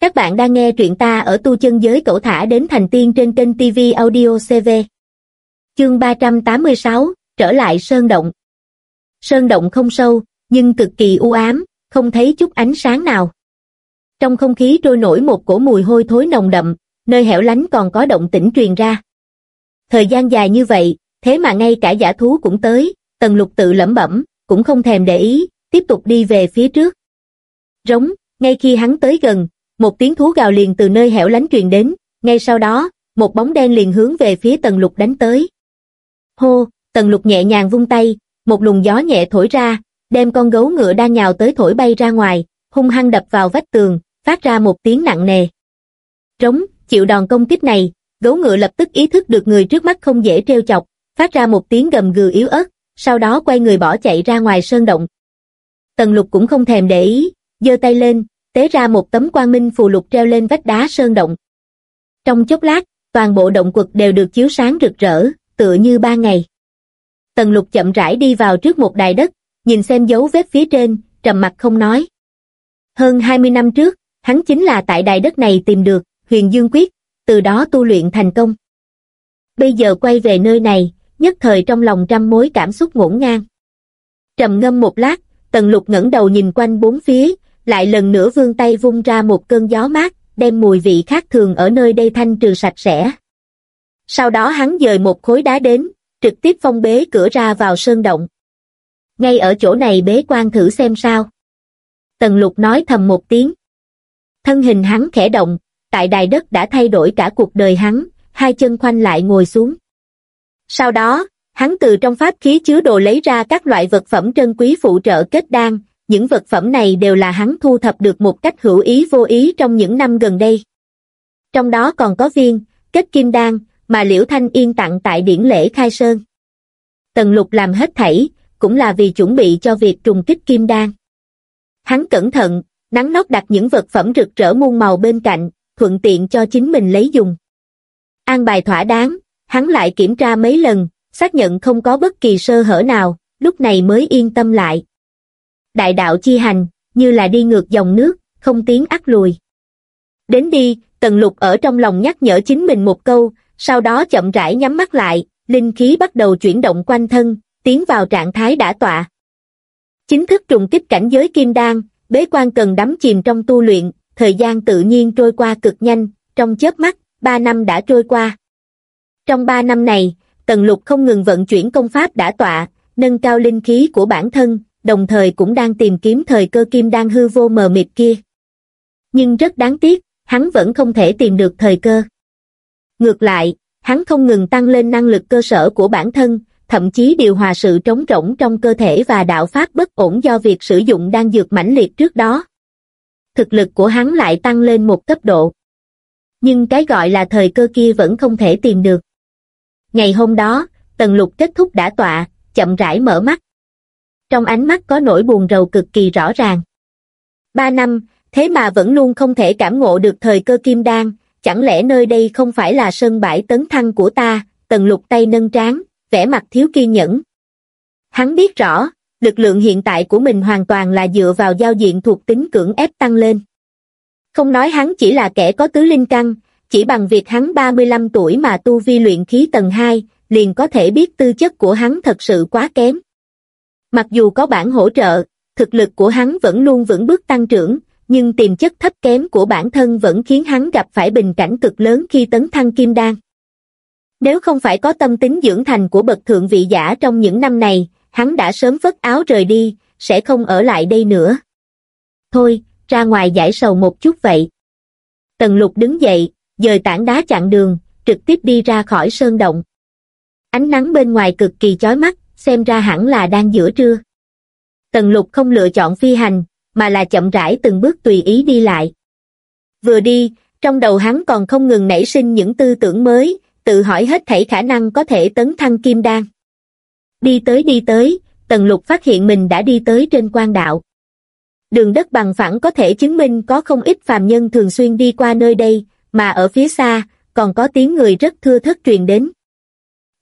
Các bạn đang nghe truyện ta ở tu chân giới cẩu thả đến thành tiên trên kênh TV Audio CV. Chương 386, trở lại Sơn Động. Sơn Động không sâu, nhưng cực kỳ u ám, không thấy chút ánh sáng nào. Trong không khí trôi nổi một cổ mùi hôi thối nồng đậm, nơi hẻo lánh còn có động tĩnh truyền ra. Thời gian dài như vậy, thế mà ngay cả giả thú cũng tới, tần lục tự lẩm bẩm, cũng không thèm để ý, tiếp tục đi về phía trước. Rống, ngay khi hắn tới gần, một tiếng thú gào liền từ nơi hẻo lánh truyền đến, ngay sau đó, một bóng đen liền hướng về phía tần lục đánh tới. Hô, tần lục nhẹ nhàng vung tay, một luồng gió nhẹ thổi ra, đem con gấu ngựa đang nhào tới thổi bay ra ngoài, hung hăng đập vào vách tường, phát ra một tiếng nặng nề. Trống, chịu đòn công kích này, gấu ngựa lập tức ý thức được người trước mắt không dễ treo chọc, phát ra một tiếng gầm gừ yếu ớt, sau đó quay người bỏ chạy ra ngoài sơn động. Tần lục cũng không thèm để ý, giơ tay lên, tế ra một tấm quang minh phù lục treo lên vách đá sơn động. Trong chốc lát, toàn bộ động quật đều được chiếu sáng rực rỡ, tựa như ba ngày. Tần lục chậm rãi đi vào trước một đài đất, nhìn xem dấu vết phía trên, trầm mặt không nói. Hơn 20 năm trước, hắn chính là tại đài đất này tìm được, huyền dương quyết, từ đó tu luyện thành công. Bây giờ quay về nơi này, nhất thời trong lòng trăm mối cảm xúc ngổn ngang. Trầm ngâm một lát, tần lục ngẩng đầu nhìn quanh bốn phía, lại lần nữa vươn tay vung ra một cơn gió mát, đem mùi vị khác thường ở nơi đây thanh trừ sạch sẽ. Sau đó hắn dời một khối đá đến, trực tiếp phong bế cửa ra vào sơn động. Ngay ở chỗ này bế quan thử xem sao. Tần lục nói thầm một tiếng. Thân hình hắn khẽ động, tại đài đất đã thay đổi cả cuộc đời hắn, hai chân khoanh lại ngồi xuống. Sau đó, hắn từ trong pháp khí chứa đồ lấy ra các loại vật phẩm trân quý phụ trợ kết đan, những vật phẩm này đều là hắn thu thập được một cách hữu ý vô ý trong những năm gần đây. Trong đó còn có viên, kết kim đan, mà Liễu Thanh Yên tặng tại điển lễ khai sơn. Tần lục làm hết thảy, cũng là vì chuẩn bị cho việc trùng kích kim đan. Hắn cẩn thận, nắng nót đặt những vật phẩm rực rỡ muôn màu bên cạnh, thuận tiện cho chính mình lấy dùng. An bài thỏa đáng, hắn lại kiểm tra mấy lần, xác nhận không có bất kỳ sơ hở nào, lúc này mới yên tâm lại đại đạo chi hành, như là đi ngược dòng nước, không tiến ắt lùi. Đến đi, tần lục ở trong lòng nhắc nhở chính mình một câu, sau đó chậm rãi nhắm mắt lại, linh khí bắt đầu chuyển động quanh thân, tiến vào trạng thái đã tọa. Chính thức trùng kích cảnh giới kim đan, bế quan cần đắm chìm trong tu luyện, thời gian tự nhiên trôi qua cực nhanh, trong chớp mắt, ba năm đã trôi qua. Trong ba năm này, Tần Lục không ngừng vận chuyển công pháp đã tọa, nâng cao linh khí của bản thân, đồng thời cũng đang tìm kiếm thời cơ kim đan hư vô mờ mịt kia. Nhưng rất đáng tiếc, hắn vẫn không thể tìm được thời cơ. Ngược lại, hắn không ngừng tăng lên năng lực cơ sở của bản thân, thậm chí điều hòa sự trống rỗng trong cơ thể và đạo pháp bất ổn do việc sử dụng đan dược mãnh liệt trước đó. Thực lực của hắn lại tăng lên một cấp độ. Nhưng cái gọi là thời cơ kia vẫn không thể tìm được. Ngày hôm đó, tần lục kết thúc đã tọa, chậm rãi mở mắt trong ánh mắt có nỗi buồn rầu cực kỳ rõ ràng. Ba năm, thế mà vẫn luôn không thể cảm ngộ được thời cơ kim đan, chẳng lẽ nơi đây không phải là sân bãi tấn thăng của ta, tần lục tay nâng trán, vẻ mặt thiếu kiên nhẫn. Hắn biết rõ, lực lượng hiện tại của mình hoàn toàn là dựa vào giao diện thuộc tính cưỡng ép tăng lên. Không nói hắn chỉ là kẻ có tứ linh căn, chỉ bằng việc hắn 35 tuổi mà tu vi luyện khí tầng 2, liền có thể biết tư chất của hắn thật sự quá kém. Mặc dù có bản hỗ trợ, thực lực của hắn vẫn luôn vững bước tăng trưởng, nhưng tiềm chất thấp kém của bản thân vẫn khiến hắn gặp phải bình cảnh cực lớn khi tấn thăng kim đan. Nếu không phải có tâm tính dưỡng thành của bậc thượng vị giả trong những năm này, hắn đã sớm vất áo rời đi, sẽ không ở lại đây nữa. Thôi, ra ngoài giải sầu một chút vậy. Tần lục đứng dậy, dời tảng đá chặn đường, trực tiếp đi ra khỏi sơn động. Ánh nắng bên ngoài cực kỳ chói mắt, xem ra hẳn là đang giữa trưa. Tần lục không lựa chọn phi hành, mà là chậm rãi từng bước tùy ý đi lại. Vừa đi, trong đầu hắn còn không ngừng nảy sinh những tư tưởng mới, tự hỏi hết thảy khả năng có thể tấn thăng kim đan. Đi tới đi tới, tần lục phát hiện mình đã đi tới trên quan đạo. Đường đất bằng phẳng có thể chứng minh có không ít phàm nhân thường xuyên đi qua nơi đây, mà ở phía xa, còn có tiếng người rất thưa thất truyền đến.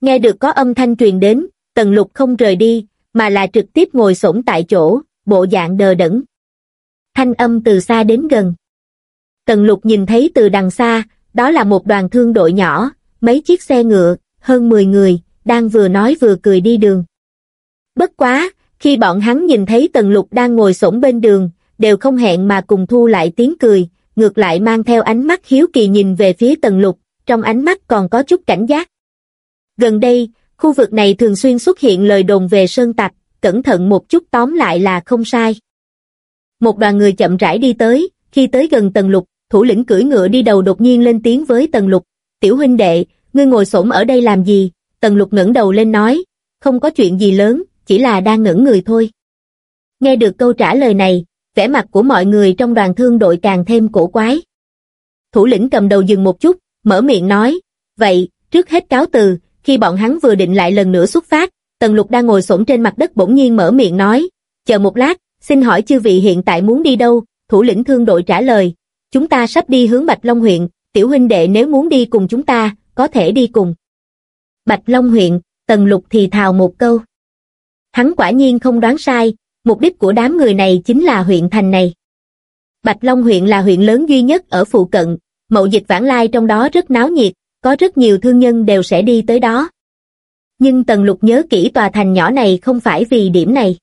Nghe được có âm thanh truyền đến, Tần lục không rời đi, mà là trực tiếp ngồi sổn tại chỗ, bộ dạng đờ đẫn. Thanh âm từ xa đến gần. Tần lục nhìn thấy từ đằng xa, đó là một đoàn thương đội nhỏ, mấy chiếc xe ngựa, hơn 10 người, đang vừa nói vừa cười đi đường. Bất quá, khi bọn hắn nhìn thấy tần lục đang ngồi sổn bên đường, đều không hẹn mà cùng thu lại tiếng cười, ngược lại mang theo ánh mắt hiếu kỳ nhìn về phía tần lục, trong ánh mắt còn có chút cảnh giác. Gần đây, khu vực này thường xuyên xuất hiện lời đồn về sơn tặc, cẩn thận một chút tóm lại là không sai. Một đoàn người chậm rãi đi tới, khi tới gần tần lục, thủ lĩnh cưỡi ngựa đi đầu đột nhiên lên tiếng với tần lục, tiểu huynh đệ, ngươi ngồi xổm ở đây làm gì? Tần lục ngẩng đầu lên nói, không có chuyện gì lớn, chỉ là đang ngẩn người thôi. Nghe được câu trả lời này, vẻ mặt của mọi người trong đoàn thương đội càng thêm cổ quái. Thủ lĩnh cầm đầu dừng một chút, mở miệng nói, vậy, trước hết cáo từ, khi bọn hắn vừa định lại lần nữa xuất phát, Tần Lục đang ngồi xổm trên mặt đất bỗng nhiên mở miệng nói, chờ một lát, xin hỏi chư vị hiện tại muốn đi đâu, thủ lĩnh thương đội trả lời, chúng ta sắp đi hướng Bạch Long huyện, tiểu huynh đệ nếu muốn đi cùng chúng ta, có thể đi cùng. Bạch Long huyện, Tần Lục thì thào một câu. Hắn quả nhiên không đoán sai, mục đích của đám người này chính là huyện thành này. Bạch Long huyện là huyện lớn duy nhất ở phụ cận, mậu dịch vãng lai trong đó rất náo nhiệt, có rất nhiều thương nhân đều sẽ đi tới đó. Nhưng Tần Lục nhớ kỹ tòa thành nhỏ này không phải vì điểm này,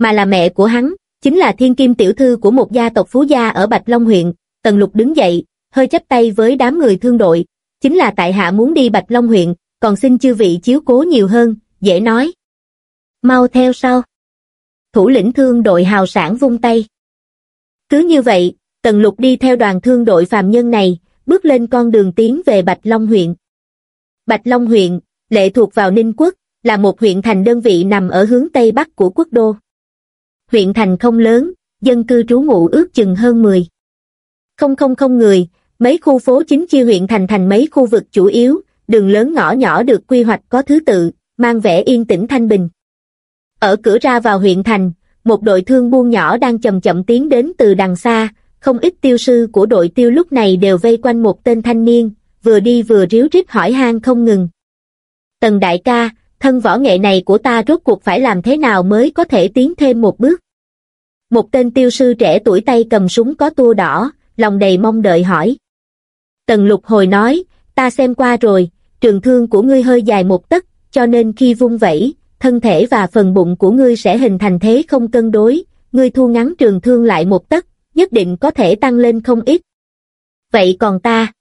mà là mẹ của hắn, chính là thiên kim tiểu thư của một gia tộc phú gia ở Bạch Long huyện. Tần Lục đứng dậy, hơi chấp tay với đám người thương đội, chính là tại hạ muốn đi Bạch Long huyện, còn xin chư vị chiếu cố nhiều hơn, dễ nói. Mau theo sau. Thủ lĩnh thương đội hào sản vung tay. Cứ như vậy, Tần Lục đi theo đoàn thương đội phàm nhân này, bước lên con đường tiến về Bạch Long huyện. Bạch Long huyện, lệ thuộc vào Ninh Quốc, là một huyện thành đơn vị nằm ở hướng Tây Bắc của quốc đô. Huyện thành không lớn, dân cư trú ngụ ước chừng hơn 10. Không không không người, mấy khu phố chính chia huyện thành thành mấy khu vực chủ yếu, đường lớn ngõ nhỏ được quy hoạch có thứ tự, mang vẻ yên tĩnh thanh bình. Ở cửa ra vào huyện thành, một đội thương buôn nhỏ đang chậm chậm tiến đến từ đằng xa, không ít tiêu sư của đội tiêu lúc này đều vây quanh một tên thanh niên, vừa đi vừa ríu rít hỏi han không ngừng. Tần đại ca, thân võ nghệ này của ta rốt cuộc phải làm thế nào mới có thể tiến thêm một bước? Một tên tiêu sư trẻ tuổi tay cầm súng có tua đỏ, lòng đầy mong đợi hỏi. Tần lục hồi nói, ta xem qua rồi, trường thương của ngươi hơi dài một tấc, cho nên khi vung vẩy, thân thể và phần bụng của ngươi sẽ hình thành thế không cân đối, ngươi thu ngắn trường thương lại một tấc, nhất định có thể tăng lên không ít. Vậy còn ta?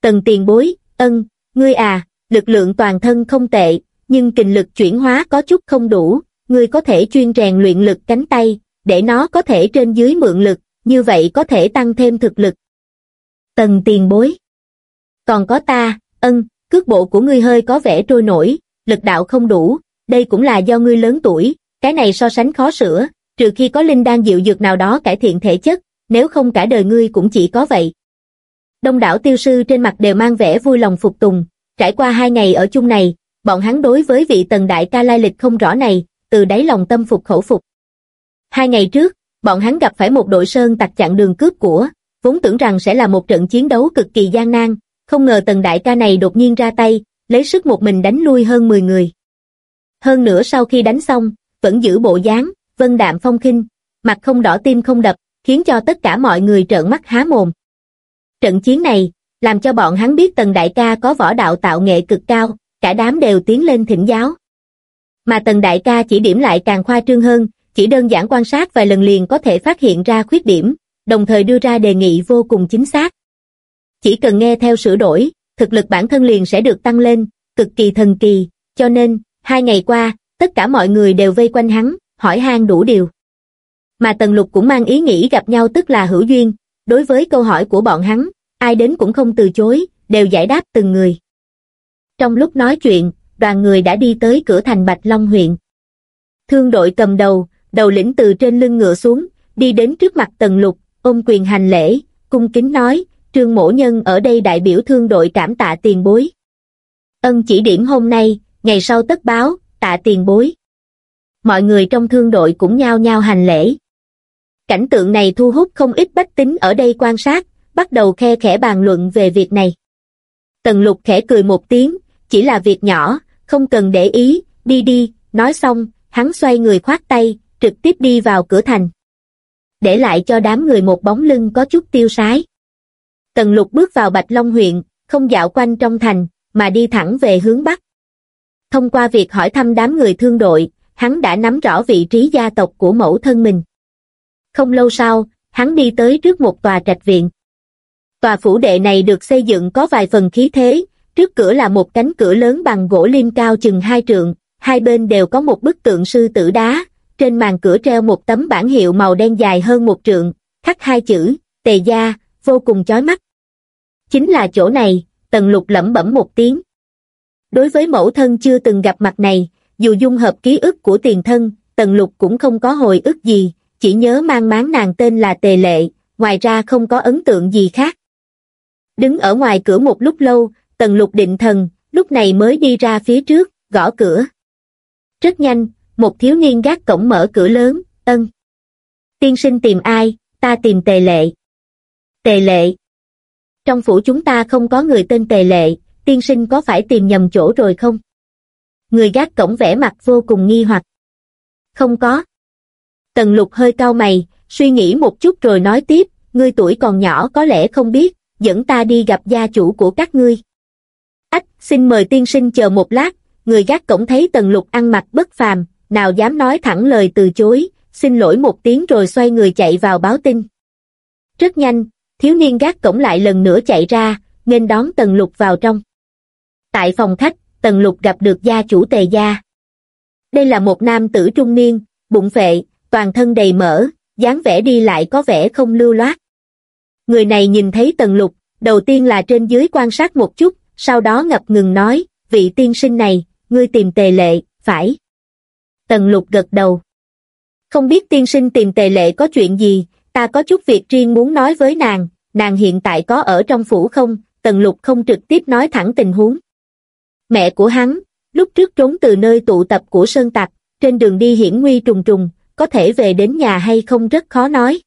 Tần tiền bối, ân, ngươi à, lực lượng toàn thân không tệ, nhưng kình lực chuyển hóa có chút không đủ, ngươi có thể chuyên rèn luyện lực cánh tay, để nó có thể trên dưới mượn lực, như vậy có thể tăng thêm thực lực. Tần tiền bối. Còn có ta, ân, cước bộ của ngươi hơi có vẻ trôi nổi, lực đạo không đủ, đây cũng là do ngươi lớn tuổi, cái này so sánh khó sửa, trừ khi có linh đan dịu dược nào đó cải thiện thể chất, nếu không cả đời ngươi cũng chỉ có vậy. Đông đảo tiêu sư trên mặt đều mang vẻ vui lòng phục tùng, trải qua hai ngày ở chung này, bọn hắn đối với vị tần đại ca lai lịch không rõ này, từ đáy lòng tâm phục khẩu phục. Hai ngày trước, bọn hắn gặp phải một đội sơn tặc chặn đường cướp của, vốn tưởng rằng sẽ là một trận chiến đấu cực kỳ gian nan, không ngờ tần đại ca này đột nhiên ra tay, lấy sức một mình đánh lui hơn 10 người. Hơn nữa sau khi đánh xong, vẫn giữ bộ dáng, vân đạm phong khinh, mặt không đỏ tim không đập, khiến cho tất cả mọi người trợn mắt há mồm. Trận chiến này, làm cho bọn hắn biết tần đại ca có võ đạo tạo nghệ cực cao, cả đám đều tiến lên thỉnh giáo. Mà tần đại ca chỉ điểm lại càng khoa trương hơn, chỉ đơn giản quan sát vài lần liền có thể phát hiện ra khuyết điểm, đồng thời đưa ra đề nghị vô cùng chính xác. Chỉ cần nghe theo sửa đổi, thực lực bản thân liền sẽ được tăng lên, cực kỳ thần kỳ, cho nên, hai ngày qua, tất cả mọi người đều vây quanh hắn, hỏi han đủ điều. Mà Tần Lục cũng mang ý nghĩ gặp nhau tức là hữu duyên, đối với câu hỏi của bọn hắn, ai đến cũng không từ chối, đều giải đáp từng người. Trong lúc nói chuyện, đoàn người đã đi tới cửa thành Bạch Long huyện. Thương đội cầm đầu, đầu lĩnh từ trên lưng ngựa xuống, đi đến trước mặt Tần Lục, ôm quyền hành lễ, cung kính nói, trương mổ nhân ở đây đại biểu thương đội cảm tạ tiền bối. Ân chỉ điểm hôm nay, ngày sau tất báo, tạ tiền bối. Mọi người trong thương đội cũng nhao nhao hành lễ. Cảnh tượng này thu hút không ít bách tính ở đây quan sát, bắt đầu khe khẽ bàn luận về việc này. Tần lục khẽ cười một tiếng, chỉ là việc nhỏ, không cần để ý, đi đi, nói xong, hắn xoay người khoát tay, trực tiếp đi vào cửa thành. Để lại cho đám người một bóng lưng có chút tiêu sái. Tần lục bước vào Bạch Long huyện, không dạo quanh trong thành, mà đi thẳng về hướng Bắc. Thông qua việc hỏi thăm đám người thương đội, hắn đã nắm rõ vị trí gia tộc của mẫu thân mình. Không lâu sau, hắn đi tới trước một tòa trạch viện. Tòa phủ đệ này được xây dựng có vài phần khí thế, trước cửa là một cánh cửa lớn bằng gỗ lim cao chừng hai trượng, hai bên đều có một bức tượng sư tử đá, trên màn cửa treo một tấm bản hiệu màu đen dài hơn một trượng, khắc hai chữ, tề gia, vô cùng chói mắt. Chính là chỗ này, tần lục lẩm bẩm một tiếng. Đối với mẫu thân chưa từng gặp mặt này, dù dung hợp ký ức của tiền thân, tần lục cũng không có hồi ức gì, chỉ nhớ mang máng nàng tên là Tề Lệ, ngoài ra không có ấn tượng gì khác. Đứng ở ngoài cửa một lúc lâu, tần lục định thần, lúc này mới đi ra phía trước, gõ cửa. Rất nhanh, một thiếu niên gác cổng mở cửa lớn, ân. Tiên sinh tìm ai, ta tìm Tề Lệ. Tề Lệ. Trong phủ chúng ta không có người tên Tề Lệ, tiên sinh có phải tìm nhầm chỗ rồi không? Người gác cổng vẽ mặt vô cùng nghi hoặc. Không có. Tần lục hơi cau mày, suy nghĩ một chút rồi nói tiếp, ngươi tuổi còn nhỏ có lẽ không biết, dẫn ta đi gặp gia chủ của các ngươi. Ách, xin mời tiên sinh chờ một lát, người gác cổng thấy tần lục ăn mặc bất phàm, nào dám nói thẳng lời từ chối, xin lỗi một tiếng rồi xoay người chạy vào báo tin. Rất nhanh, thiếu niên gác cổng lại lần nữa chạy ra, nên đón tần lục vào trong. Tại phòng khách, tần lục gặp được gia chủ tề gia. Đây là một nam tử trung niên, bụng phệ, toàn thân đầy mỡ, dáng vẻ đi lại có vẻ không lưu loát. Người này nhìn thấy tần lục, đầu tiên là trên dưới quan sát một chút, sau đó ngập ngừng nói, vị tiên sinh này, ngươi tìm tề lệ, phải. Tần lục gật đầu. Không biết tiên sinh tìm tề lệ có chuyện gì, ta có chút việc riêng muốn nói với nàng, nàng hiện tại có ở trong phủ không, tần lục không trực tiếp nói thẳng tình huống. Mẹ của hắn, lúc trước trốn từ nơi tụ tập của Sơn Tặc, trên đường đi hiển nguy trùng trùng, có thể về đến nhà hay không rất khó nói.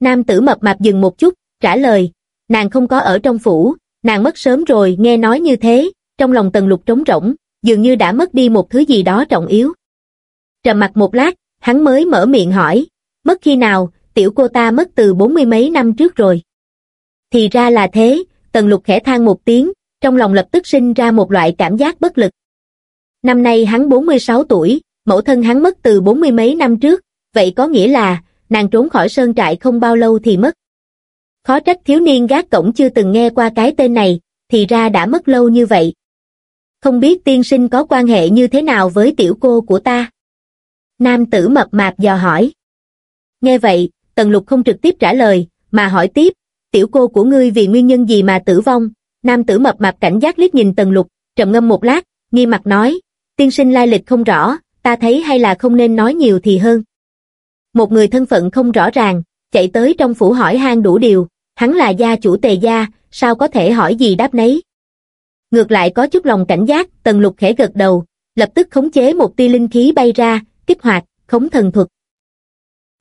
Nam tử mập mạp dừng một chút, trả lời, nàng không có ở trong phủ, nàng mất sớm rồi nghe nói như thế, trong lòng tần lục trống rỗng, dường như đã mất đi một thứ gì đó trọng yếu. Trầm mặt một lát, hắn mới mở miệng hỏi, mất khi nào, tiểu cô ta mất từ bốn mươi mấy năm trước rồi. Thì ra là thế, tần lục khẽ than một tiếng, trong lòng lập tức sinh ra một loại cảm giác bất lực. Năm nay hắn 46 tuổi, mẫu thân hắn mất từ bốn mươi mấy năm trước, vậy có nghĩa là, nàng trốn khỏi sơn trại không bao lâu thì mất. Khó trách thiếu niên gác cổng chưa từng nghe qua cái tên này, thì ra đã mất lâu như vậy. Không biết tiên sinh có quan hệ như thế nào với tiểu cô của ta? Nam tử mập mạp dò hỏi. Nghe vậy, Tần Lục không trực tiếp trả lời, mà hỏi tiếp, tiểu cô của ngươi vì nguyên nhân gì mà tử vong? Nam tử mập mạp cảnh giác liếc nhìn Tần Lục, trầm ngâm một lát, nghi mặt nói, tiên sinh lai lịch không rõ, ta thấy hay là không nên nói nhiều thì hơn. Một người thân phận không rõ ràng, chạy tới trong phủ hỏi han đủ điều, hắn là gia chủ tề gia, sao có thể hỏi gì đáp nấy. Ngược lại có chút lòng cảnh giác, tần lục khẽ gật đầu, lập tức khống chế một tia linh khí bay ra, kích hoạt, khống thần thuật.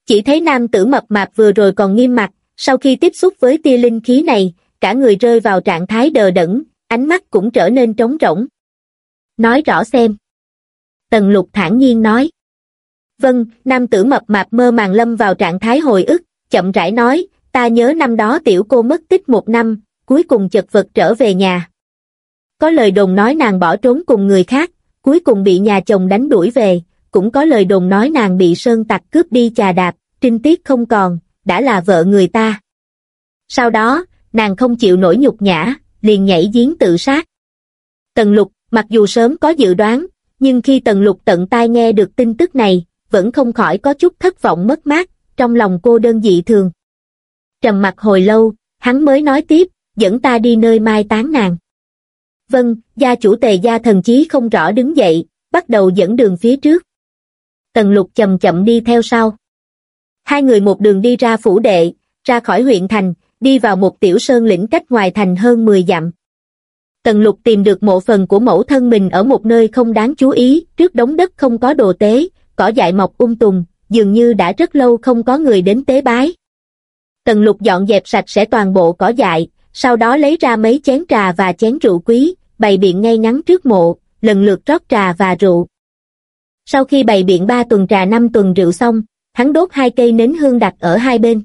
Chỉ thấy nam tử mập mạp vừa rồi còn nghiêm mặt, sau khi tiếp xúc với tia linh khí này, cả người rơi vào trạng thái đờ đẫn, ánh mắt cũng trở nên trống rỗng. Nói rõ xem. Tần lục thản nhiên nói. Vâng, nam tử mập mạp mơ màng lâm vào trạng thái hồi ức, chậm rãi nói, ta nhớ năm đó tiểu cô mất tích một năm, cuối cùng chật vật trở về nhà. Có lời đồn nói nàng bỏ trốn cùng người khác, cuối cùng bị nhà chồng đánh đuổi về, cũng có lời đồn nói nàng bị sơn tặc cướp đi chà đạp, trinh tiết không còn, đã là vợ người ta. Sau đó, nàng không chịu nổi nhục nhã, liền nhảy giếng tự sát. Tần lục, mặc dù sớm có dự đoán, nhưng khi tần lục tận tai nghe được tin tức này, vẫn không khỏi có chút thất vọng mất mát, trong lòng cô đơn dị thường. Trầm mặt hồi lâu, hắn mới nói tiếp, dẫn ta đi nơi mai táng nàng. Vâng, gia chủ tề gia thần chí không rõ đứng dậy, bắt đầu dẫn đường phía trước. Tần lục chậm chậm đi theo sau. Hai người một đường đi ra phủ đệ, ra khỏi huyện thành, đi vào một tiểu sơn lĩnh cách ngoài thành hơn 10 dặm. Tần lục tìm được mộ phần của mẫu thân mình ở một nơi không đáng chú ý, trước đống đất không có đồ tế, cỏ dại mọc um tùm, dường như đã rất lâu không có người đến tế bái. Tần lục dọn dẹp sạch sẽ toàn bộ cỏ dại, sau đó lấy ra mấy chén trà và chén rượu quý, bày biện ngay ngắn trước mộ, lần lượt rót trà và rượu. Sau khi bày biện ba tuần trà năm tuần rượu xong, hắn đốt hai cây nến hương đặt ở hai bên.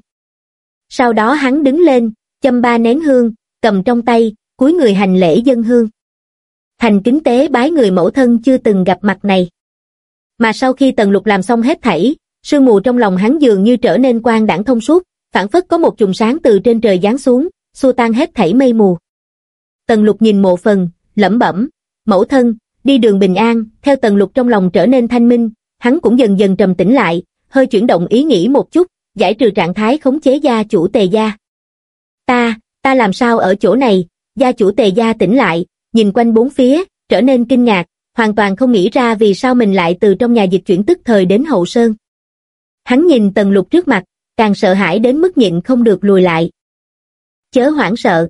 Sau đó hắn đứng lên, Châm ba nén hương, cầm trong tay, cúi người hành lễ dân hương. Thành kính tế bái người mẫu thân chưa từng gặp mặt này. Mà sau khi Tần Lục làm xong hết thảy, sương mù trong lòng hắn dường như trở nên quang đãng thông suốt, phản phất có một chùm sáng từ trên trời giáng xuống, xua tan hết thảy mây mù. Tần Lục nhìn mộ phần, lẩm bẩm, mẫu thân, đi đường bình an, theo Tần Lục trong lòng trở nên thanh minh, hắn cũng dần dần trầm tĩnh lại, hơi chuyển động ý nghĩ một chút, giải trừ trạng thái khống chế gia chủ tề gia. Ta, ta làm sao ở chỗ này, gia chủ tề gia tỉnh lại, nhìn quanh bốn phía, trở nên kinh ngạc, hoàn toàn không nghĩ ra vì sao mình lại từ trong nhà dịch chuyển tức thời đến hậu sơn. Hắn nhìn tần lục trước mặt, càng sợ hãi đến mức nhịn không được lùi lại. Chớ hoảng sợ.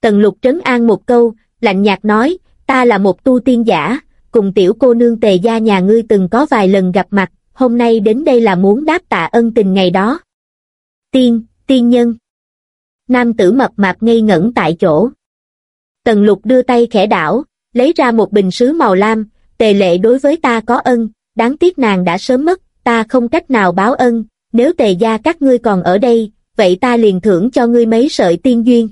Tần lục trấn an một câu, lạnh nhạt nói, ta là một tu tiên giả, cùng tiểu cô nương tề gia nhà ngươi từng có vài lần gặp mặt, hôm nay đến đây là muốn đáp tạ ân tình ngày đó. Tiên, tiên nhân. Nam tử mập mạp ngây ngẩn tại chỗ. Tần lục đưa tay khẽ đảo, lấy ra một bình sứ màu lam, tề lệ đối với ta có ân, đáng tiếc nàng đã sớm mất, ta không cách nào báo ân, nếu tề gia các ngươi còn ở đây, vậy ta liền thưởng cho ngươi mấy sợi tiên duyên.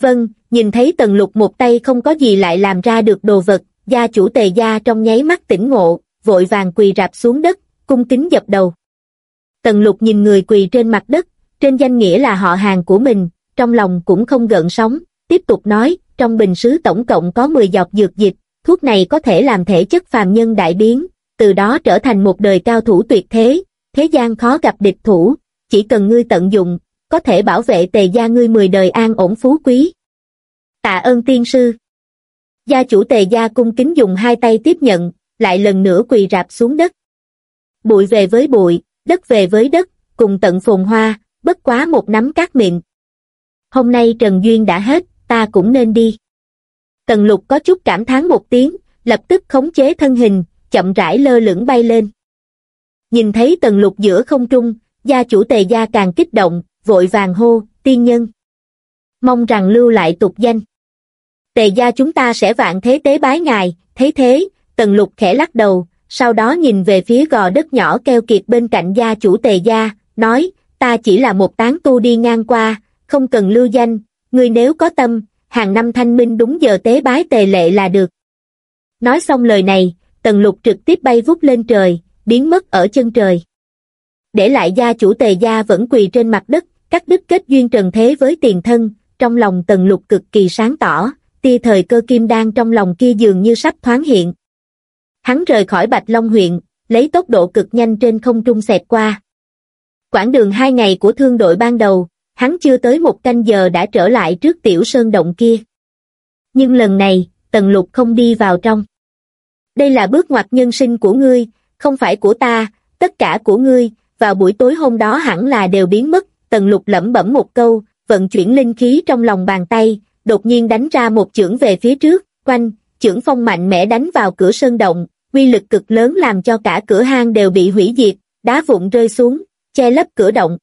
Vâng, nhìn thấy tần lục một tay không có gì lại làm ra được đồ vật, gia chủ tề gia trong nháy mắt tỉnh ngộ, vội vàng quỳ rạp xuống đất, cung kính dập đầu. Tần lục nhìn người quỳ trên mặt đất, trên danh nghĩa là họ hàng của mình, trong lòng cũng không gợn sóng, tiếp tục nói, trong bình sứ tổng cộng có 10 giọt dược dịch, thuốc này có thể làm thể chất phàm nhân đại biến, từ đó trở thành một đời cao thủ tuyệt thế, thế gian khó gặp địch thủ, chỉ cần ngươi tận dụng, có thể bảo vệ tề gia ngươi 10 đời an ổn phú quý. Tạ ơn tiên sư. Gia chủ tề gia cung kính dùng hai tay tiếp nhận, lại lần nữa quỳ rạp xuống đất. Bụi về với bụi, đất về với đất, cùng tận phồn hoa, bất quá một nắm cát miệng. Hôm nay Trần Duyên đã hết, ta cũng nên đi. Tần lục có chút cảm thán một tiếng, lập tức khống chế thân hình, chậm rãi lơ lửng bay lên. Nhìn thấy tần lục giữa không trung, gia chủ tề gia càng kích động, vội vàng hô, tiên nhân. Mong rằng lưu lại tục danh. Tề gia chúng ta sẽ vạn thế tế bái ngài, thế thế, tần lục khẽ lắc đầu, sau đó nhìn về phía gò đất nhỏ keo kiệt bên cạnh gia chủ tề gia, nói, ta chỉ là một tán tu đi ngang qua, không cần lưu danh, ngươi nếu có tâm, hàng năm thanh minh đúng giờ tế bái tề lệ là được. Nói xong lời này, tần lục trực tiếp bay vút lên trời, biến mất ở chân trời. Để lại gia chủ tề gia vẫn quỳ trên mặt đất, cắt đứt kết duyên trần thế với tiền thân, trong lòng tần lục cực kỳ sáng tỏ, tia thời cơ kim đan trong lòng kia dường như sắp thoáng hiện. Hắn rời khỏi Bạch Long huyện, lấy tốc độ cực nhanh trên không trung xẹt qua. Quãng đường hai ngày của thương đội ban đầu, hắn chưa tới một canh giờ đã trở lại trước tiểu sơn động kia. Nhưng lần này, Tần Lục không đi vào trong. Đây là bước ngoặt nhân sinh của ngươi, không phải của ta, tất cả của ngươi, vào buổi tối hôm đó hẳn là đều biến mất, Tần Lục lẩm bẩm một câu, vận chuyển linh khí trong lòng bàn tay, đột nhiên đánh ra một chưởng về phía trước, quanh, chưởng phong mạnh mẽ đánh vào cửa sơn động, quy lực cực lớn làm cho cả cửa hang đều bị hủy diệt, đá vụn rơi xuống, che lấp cửa động.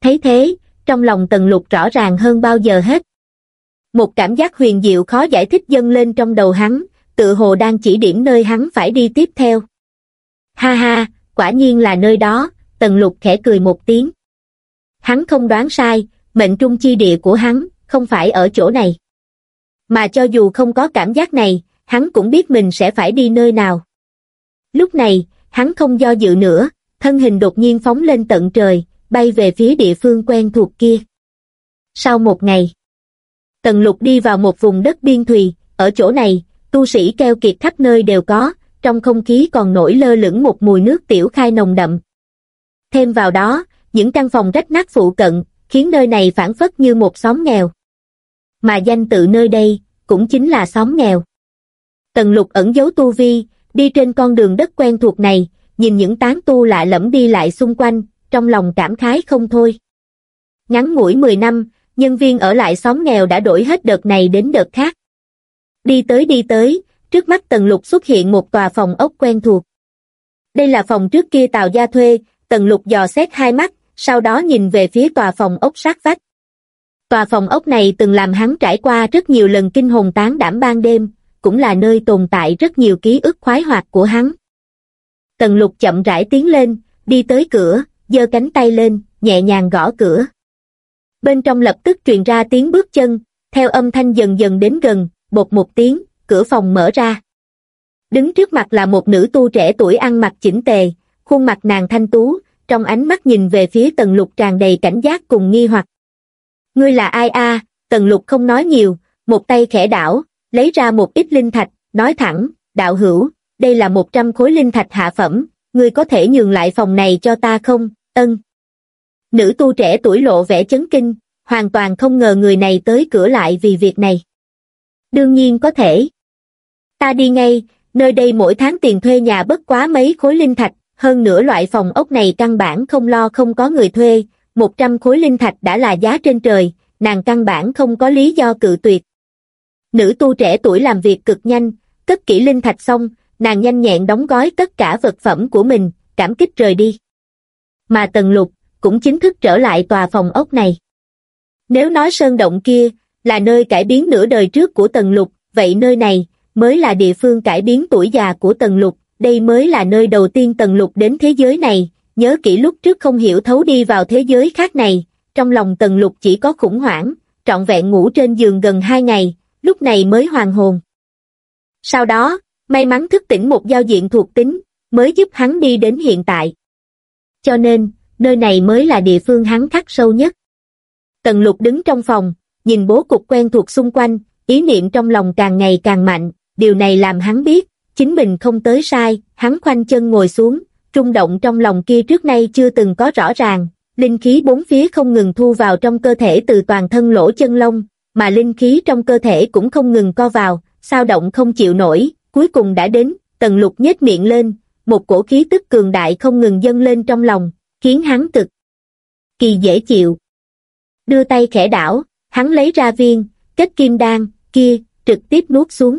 Thấy thế, trong lòng tần lục rõ ràng hơn bao giờ hết. Một cảm giác huyền diệu khó giải thích dâng lên trong đầu hắn, tự hồ đang chỉ điểm nơi hắn phải đi tiếp theo. Ha ha, quả nhiên là nơi đó, tần lục khẽ cười một tiếng. Hắn không đoán sai, mệnh trung chi địa của hắn, không phải ở chỗ này. Mà cho dù không có cảm giác này, hắn cũng biết mình sẽ phải đi nơi nào. Lúc này, hắn không do dự nữa, thân hình đột nhiên phóng lên tận trời, bay về phía địa phương quen thuộc kia. Sau một ngày, Tần Lục đi vào một vùng đất biên thùy, ở chỗ này, tu sĩ keo kiệt khắp nơi đều có, trong không khí còn nổi lơ lửng một mùi nước tiểu khai nồng đậm. Thêm vào đó, những căn phòng rách nát phụ cận, khiến nơi này phản phất như một xóm nghèo. Mà danh tự nơi đây, cũng chính là xóm nghèo. Tần lục ẩn giấu tu vi, đi trên con đường đất quen thuộc này, nhìn những tán tu lạ lẫm đi lại xung quanh, trong lòng cảm khái không thôi. Ngắn ngủi 10 năm, nhân viên ở lại xóm nghèo đã đổi hết đợt này đến đợt khác. Đi tới đi tới, trước mắt Tần Lục xuất hiện một tòa phòng ốc quen thuộc. Đây là phòng trước kia Tào Gia thuê, Tần Lục dò xét hai mắt, sau đó nhìn về phía tòa phòng ốc sát vách. Tòa phòng ốc này từng làm hắn trải qua rất nhiều lần kinh hồn tán đảm ban đêm, cũng là nơi tồn tại rất nhiều ký ức khoái hoạt của hắn. Tần lục chậm rãi tiến lên, đi tới cửa, giơ cánh tay lên, nhẹ nhàng gõ cửa. Bên trong lập tức truyền ra tiếng bước chân, theo âm thanh dần dần đến gần, bột một tiếng, cửa phòng mở ra. Đứng trước mặt là một nữ tu trẻ tuổi ăn mặc chỉnh tề, khuôn mặt nàng thanh tú, trong ánh mắt nhìn về phía tần lục tràn đầy cảnh giác cùng nghi hoặc. Ngươi là ai a? tần lục không nói nhiều, một tay khẽ đảo, lấy ra một ít linh thạch, nói thẳng, đạo hữu, đây là một trăm khối linh thạch hạ phẩm, ngươi có thể nhường lại phòng này cho ta không, ân. Nữ tu trẻ tuổi lộ vẻ chấn kinh, hoàn toàn không ngờ người này tới cửa lại vì việc này. Đương nhiên có thể. Ta đi ngay, nơi đây mỗi tháng tiền thuê nhà bất quá mấy khối linh thạch, hơn nữa loại phòng ốc này căn bản không lo không có người thuê, 100 khối linh thạch đã là giá trên trời, nàng căn bản không có lý do cự tuyệt. Nữ tu trẻ tuổi làm việc cực nhanh, cất kỹ linh thạch xong, nàng nhanh nhẹn đóng gói tất cả vật phẩm của mình, cảm kích rời đi. Mà Tần Lục cũng chính thức trở lại tòa phòng ốc này. Nếu nói sơn động kia là nơi cải biến nửa đời trước của Tần Lục, vậy nơi này mới là địa phương cải biến tuổi già của Tần Lục, đây mới là nơi đầu tiên Tần Lục đến thế giới này, nhớ kỹ lúc trước không hiểu thấu đi vào thế giới khác này, trong lòng Tần Lục chỉ có khủng hoảng, trọn vẹn ngủ trên giường gần hai ngày, lúc này mới hoàn hồn. Sau đó, may mắn thức tỉnh một giao diện thuộc tính, mới giúp hắn đi đến hiện tại. Cho nên, nơi này mới là địa phương hắn khắc sâu nhất. Tần lục đứng trong phòng, nhìn bố cục quen thuộc xung quanh, ý niệm trong lòng càng ngày càng mạnh, điều này làm hắn biết, chính mình không tới sai, hắn khoanh chân ngồi xuống, trung động trong lòng kia trước nay chưa từng có rõ ràng, linh khí bốn phía không ngừng thu vào trong cơ thể từ toàn thân lỗ chân lông, mà linh khí trong cơ thể cũng không ngừng co vào, sao động không chịu nổi, cuối cùng đã đến, tần lục nhếch miệng lên, một cổ khí tức cường đại không ngừng dâng lên trong lòng, khiến hắn cực kỳ dễ chịu. Đưa tay khẽ đảo, hắn lấy ra viên, kết kim đan, kia, trực tiếp nuốt xuống.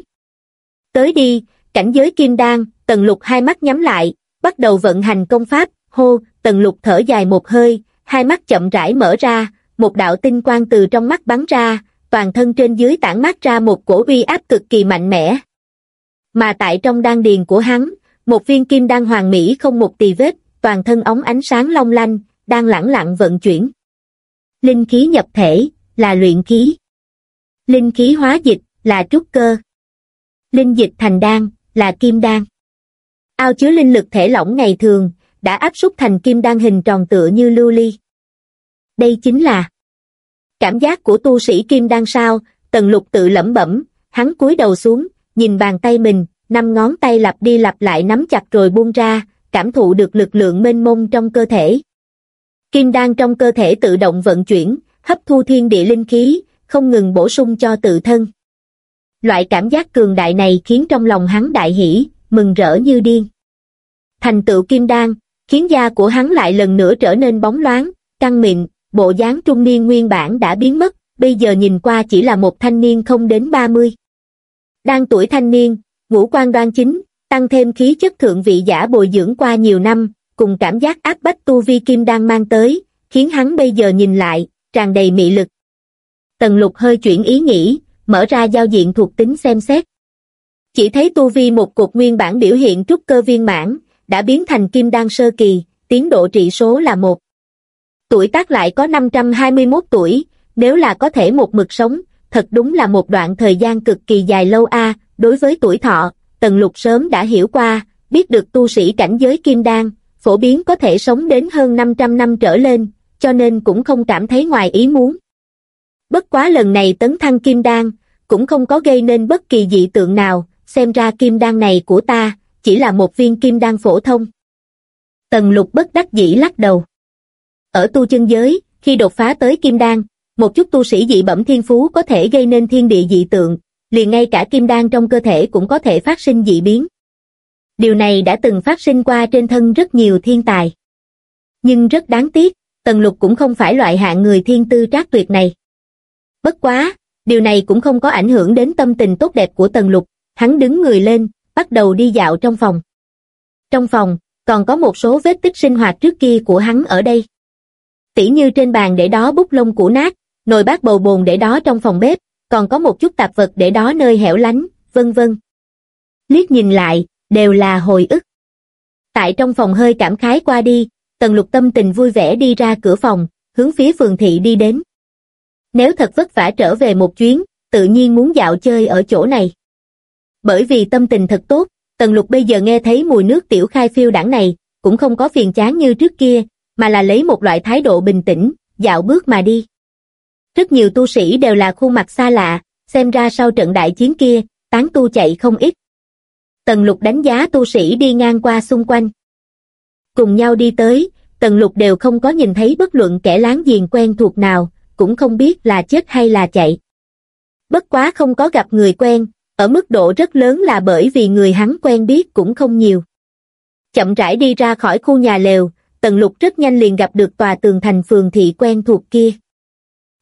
Tới đi, cảnh giới kim đan, tần lục hai mắt nhắm lại, bắt đầu vận hành công pháp, hô, tần lục thở dài một hơi, hai mắt chậm rãi mở ra, một đạo tinh quang từ trong mắt bắn ra, toàn thân trên dưới tản mát ra một cổ uy áp cực kỳ mạnh mẽ. Mà tại trong đan điền của hắn, một viên kim đan hoàng mỹ không một tì vết, toàn thân ống ánh sáng long lanh, đang lẳng lặng vận chuyển. Linh khí nhập thể, là luyện khí. Linh khí hóa dịch, là trúc cơ. Linh dịch thành đan, là kim đan. Ao chứa linh lực thể lỏng ngày thường, đã áp súc thành kim đan hình tròn tựa như lưu ly. Đây chính là cảm giác của tu sĩ kim đan sao, tần lục tự lẩm bẩm, hắn cúi đầu xuống, nhìn bàn tay mình, năm ngón tay lặp đi lặp lại nắm chặt rồi buông ra, cảm thụ được lực lượng mênh mông trong cơ thể. Kim đan trong cơ thể tự động vận chuyển, hấp thu thiên địa linh khí, không ngừng bổ sung cho tự thân. Loại cảm giác cường đại này khiến trong lòng hắn đại hỷ, mừng rỡ như điên. Thành tựu kim đan, khiến da của hắn lại lần nữa trở nên bóng loáng, căng mịn, bộ dáng trung niên nguyên bản đã biến mất, bây giờ nhìn qua chỉ là một thanh niên không đến 30. Đang tuổi thanh niên, ngũ quan đoan chính, tăng thêm khí chất thượng vị giả bồi dưỡng qua nhiều năm, cùng cảm giác áp bách tu vi kim đang mang tới, khiến hắn bây giờ nhìn lại, tràn đầy mị lực. Tần lục hơi chuyển ý nghĩ, mở ra giao diện thuộc tính xem xét. Chỉ thấy tu vi một cục nguyên bản biểu hiện trúc cơ viên mãn, đã biến thành kim đan sơ kỳ, tiến độ trị số là một. Tuổi tác lại có 521 tuổi, nếu là có thể một mực sống, thật đúng là một đoạn thời gian cực kỳ dài lâu a đối với tuổi thọ, Tần Lục sớm đã hiểu qua, biết được tu sĩ cảnh giới kim đan, phổ biến có thể sống đến hơn 500 năm trở lên, cho nên cũng không cảm thấy ngoài ý muốn. Bất quá lần này tấn thăng kim đan, cũng không có gây nên bất kỳ dị tượng nào, xem ra kim đan này của ta, chỉ là một viên kim đan phổ thông. Tần lục bất đắc dĩ lắc đầu. Ở tu chân giới, khi đột phá tới kim đan, một chút tu sĩ dị bẩm thiên phú có thể gây nên thiên địa dị tượng, liền ngay cả kim đan trong cơ thể cũng có thể phát sinh dị biến. Điều này đã từng phát sinh qua trên thân rất nhiều thiên tài. Nhưng rất đáng tiếc, Tần Lục cũng không phải loại hạng người thiên tư trác tuyệt này. Bất quá, điều này cũng không có ảnh hưởng đến tâm tình tốt đẹp của Tần Lục, hắn đứng người lên, bắt đầu đi dạo trong phòng. Trong phòng, còn có một số vết tích sinh hoạt trước kia của hắn ở đây. Tỉ như trên bàn để đó bút lông cũ nát, nồi bát bầu bồn để đó trong phòng bếp, còn có một chút tạp vật để đó nơi hẻo lánh, vân vân. Liếc nhìn lại, đều là hồi ức. Tại trong phòng hơi cảm khái qua đi, tần lục tâm tình vui vẻ đi ra cửa phòng, hướng phía phường thị đi đến. Nếu thật vất vả trở về một chuyến, tự nhiên muốn dạo chơi ở chỗ này. Bởi vì tâm tình thật tốt, Tần Lục bây giờ nghe thấy mùi nước tiểu khai phiêu đảng này, cũng không có phiền chán như trước kia, mà là lấy một loại thái độ bình tĩnh, dạo bước mà đi. Rất nhiều tu sĩ đều là khuôn mặt xa lạ, xem ra sau trận đại chiến kia, tán tu chạy không ít. Tần Lục đánh giá tu sĩ đi ngang qua xung quanh. Cùng nhau đi tới, Tần Lục đều không có nhìn thấy bất luận kẻ láng giềng quen thuộc nào, cũng không biết là chết hay là chạy. Bất quá không có gặp người quen, ở mức độ rất lớn là bởi vì người hắn quen biết cũng không nhiều. Chậm rãi đi ra khỏi khu nhà lều, Tần Lục rất nhanh liền gặp được tòa tường thành phường thị quen thuộc kia.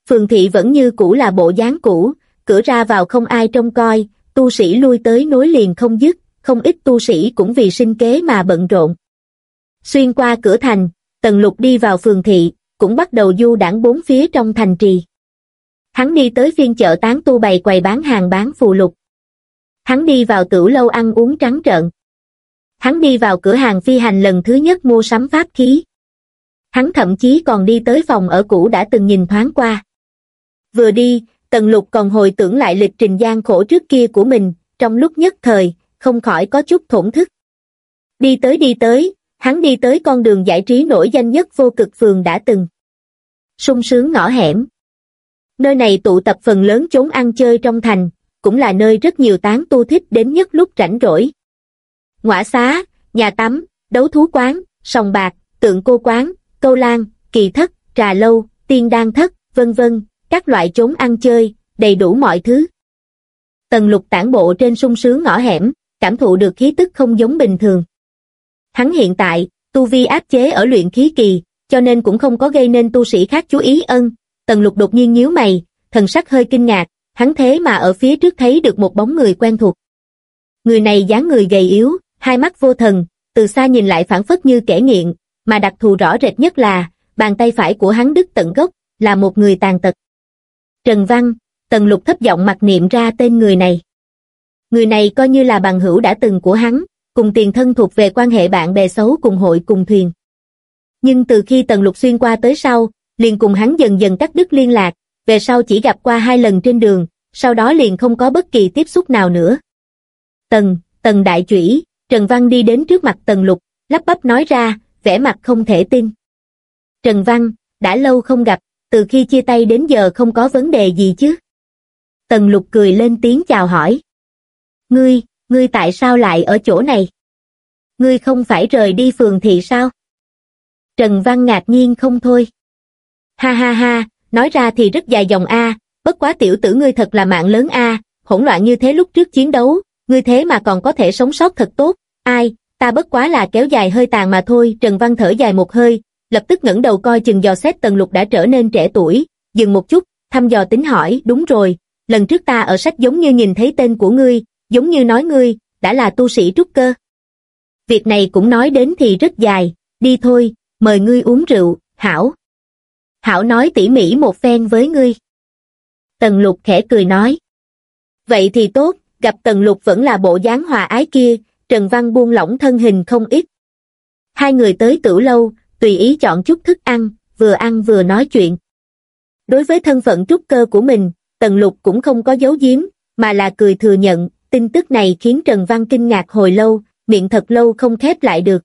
Phường thị vẫn như cũ là bộ dáng cũ, cửa ra vào không ai trông coi, tu sĩ lui tới nối liền không dứt, không ít tu sĩ cũng vì sinh kế mà bận rộn. Xuyên qua cửa thành, Tần Lục đi vào phường thị, cũng bắt đầu du đảng bốn phía trong thành trì. Hắn đi tới phiên chợ tán tu bày quầy bán hàng bán phù lục. Hắn đi vào tửu lâu ăn uống trắng trợn. Hắn đi vào cửa hàng phi hành lần thứ nhất mua sắm pháp khí. Hắn thậm chí còn đi tới phòng ở cũ đã từng nhìn thoáng qua. Vừa đi, Tần Lục còn hồi tưởng lại lịch trình gian khổ trước kia của mình, trong lúc nhất thời, không khỏi có chút thổn thức. Đi tới đi tới, hắn đi tới con đường giải trí nổi danh nhất vô cực phường đã từng. sung sướng ngõ hẻm. Nơi này tụ tập phần lớn chốn ăn chơi trong thành, cũng là nơi rất nhiều tán tu thích đến nhất lúc rảnh rỗi. Ngõa xá, nhà tắm, đấu thú quán, sòng bạc, tượng cô quán, câu lan, kỳ thất, trà lâu, tiên đan thất, vân vân, các loại chốn ăn chơi, đầy đủ mọi thứ. Tần lục tản bộ trên sung sướng ngõ hẻm, cảm thụ được khí tức không giống bình thường. Hắn hiện tại, tu vi áp chế ở luyện khí kỳ, cho nên cũng không có gây nên tu sĩ khác chú ý ân. Tần lục đột nhiên nhíu mày, thần sắc hơi kinh ngạc, hắn thế mà ở phía trước thấy được một bóng người quen thuộc. Người này dáng người gầy yếu, hai mắt vô thần, từ xa nhìn lại phản phất như kẻ nghiện, mà đặc thù rõ rệt nhất là, bàn tay phải của hắn đứt tận gốc, là một người tàn tật. Trần Văn, Tần Lục thấp giọng mặc niệm ra tên người này. Người này coi như là bằng hữu đã từng của hắn, cùng tiền thân thuộc về quan hệ bạn bè xấu cùng hội cùng thuyền. Nhưng từ khi Tần Lục xuyên qua tới sau, liền cùng hắn dần dần cắt đứt liên lạc, về sau chỉ gặp qua hai lần trên đường, sau đó liền không có bất kỳ tiếp xúc nào nữa. Tần, Tần Đại Chủy, Trần Văn đi đến trước mặt Tần Lục, lắp bắp nói ra, vẻ mặt không thể tin. Trần Văn, đã lâu không gặp, từ khi chia tay đến giờ không có vấn đề gì chứ? Tần Lục cười lên tiếng chào hỏi. Ngươi, ngươi tại sao lại ở chỗ này? Ngươi không phải rời đi phường thị sao? Trần Văn ngạc nhiên không thôi. Ha ha ha, nói ra thì rất dài dòng A, bất quá tiểu tử ngươi thật là mạng lớn A, hỗn loạn như thế lúc trước chiến đấu, ngươi thế mà còn có thể sống sót thật tốt, ai, ta bất quá là kéo dài hơi tàn mà thôi, Trần Văn thở dài một hơi, lập tức ngẩng đầu coi chừng dò xét tần lục đã trở nên trẻ tuổi, dừng một chút, thăm dò tính hỏi, đúng rồi, lần trước ta ở sách giống như nhìn thấy tên của ngươi, giống như nói ngươi, đã là tu sĩ trúc cơ. Việc này cũng nói đến thì rất dài, đi thôi, mời ngươi uống rượu, Hảo. Hảo nói tỉ mỉ một phen với ngươi. Tần lục khẽ cười nói. Vậy thì tốt, gặp tần lục vẫn là bộ dáng hòa ái kia, Trần Văn buông lỏng thân hình không ít. Hai người tới tử lâu, tùy ý chọn chút thức ăn, vừa ăn vừa nói chuyện. Đối với thân phận trúc cơ của mình, Tần Lục cũng không có giấu giếm, mà là cười thừa nhận, tin tức này khiến Trần Văn kinh ngạc hồi lâu, miệng thật lâu không khép lại được.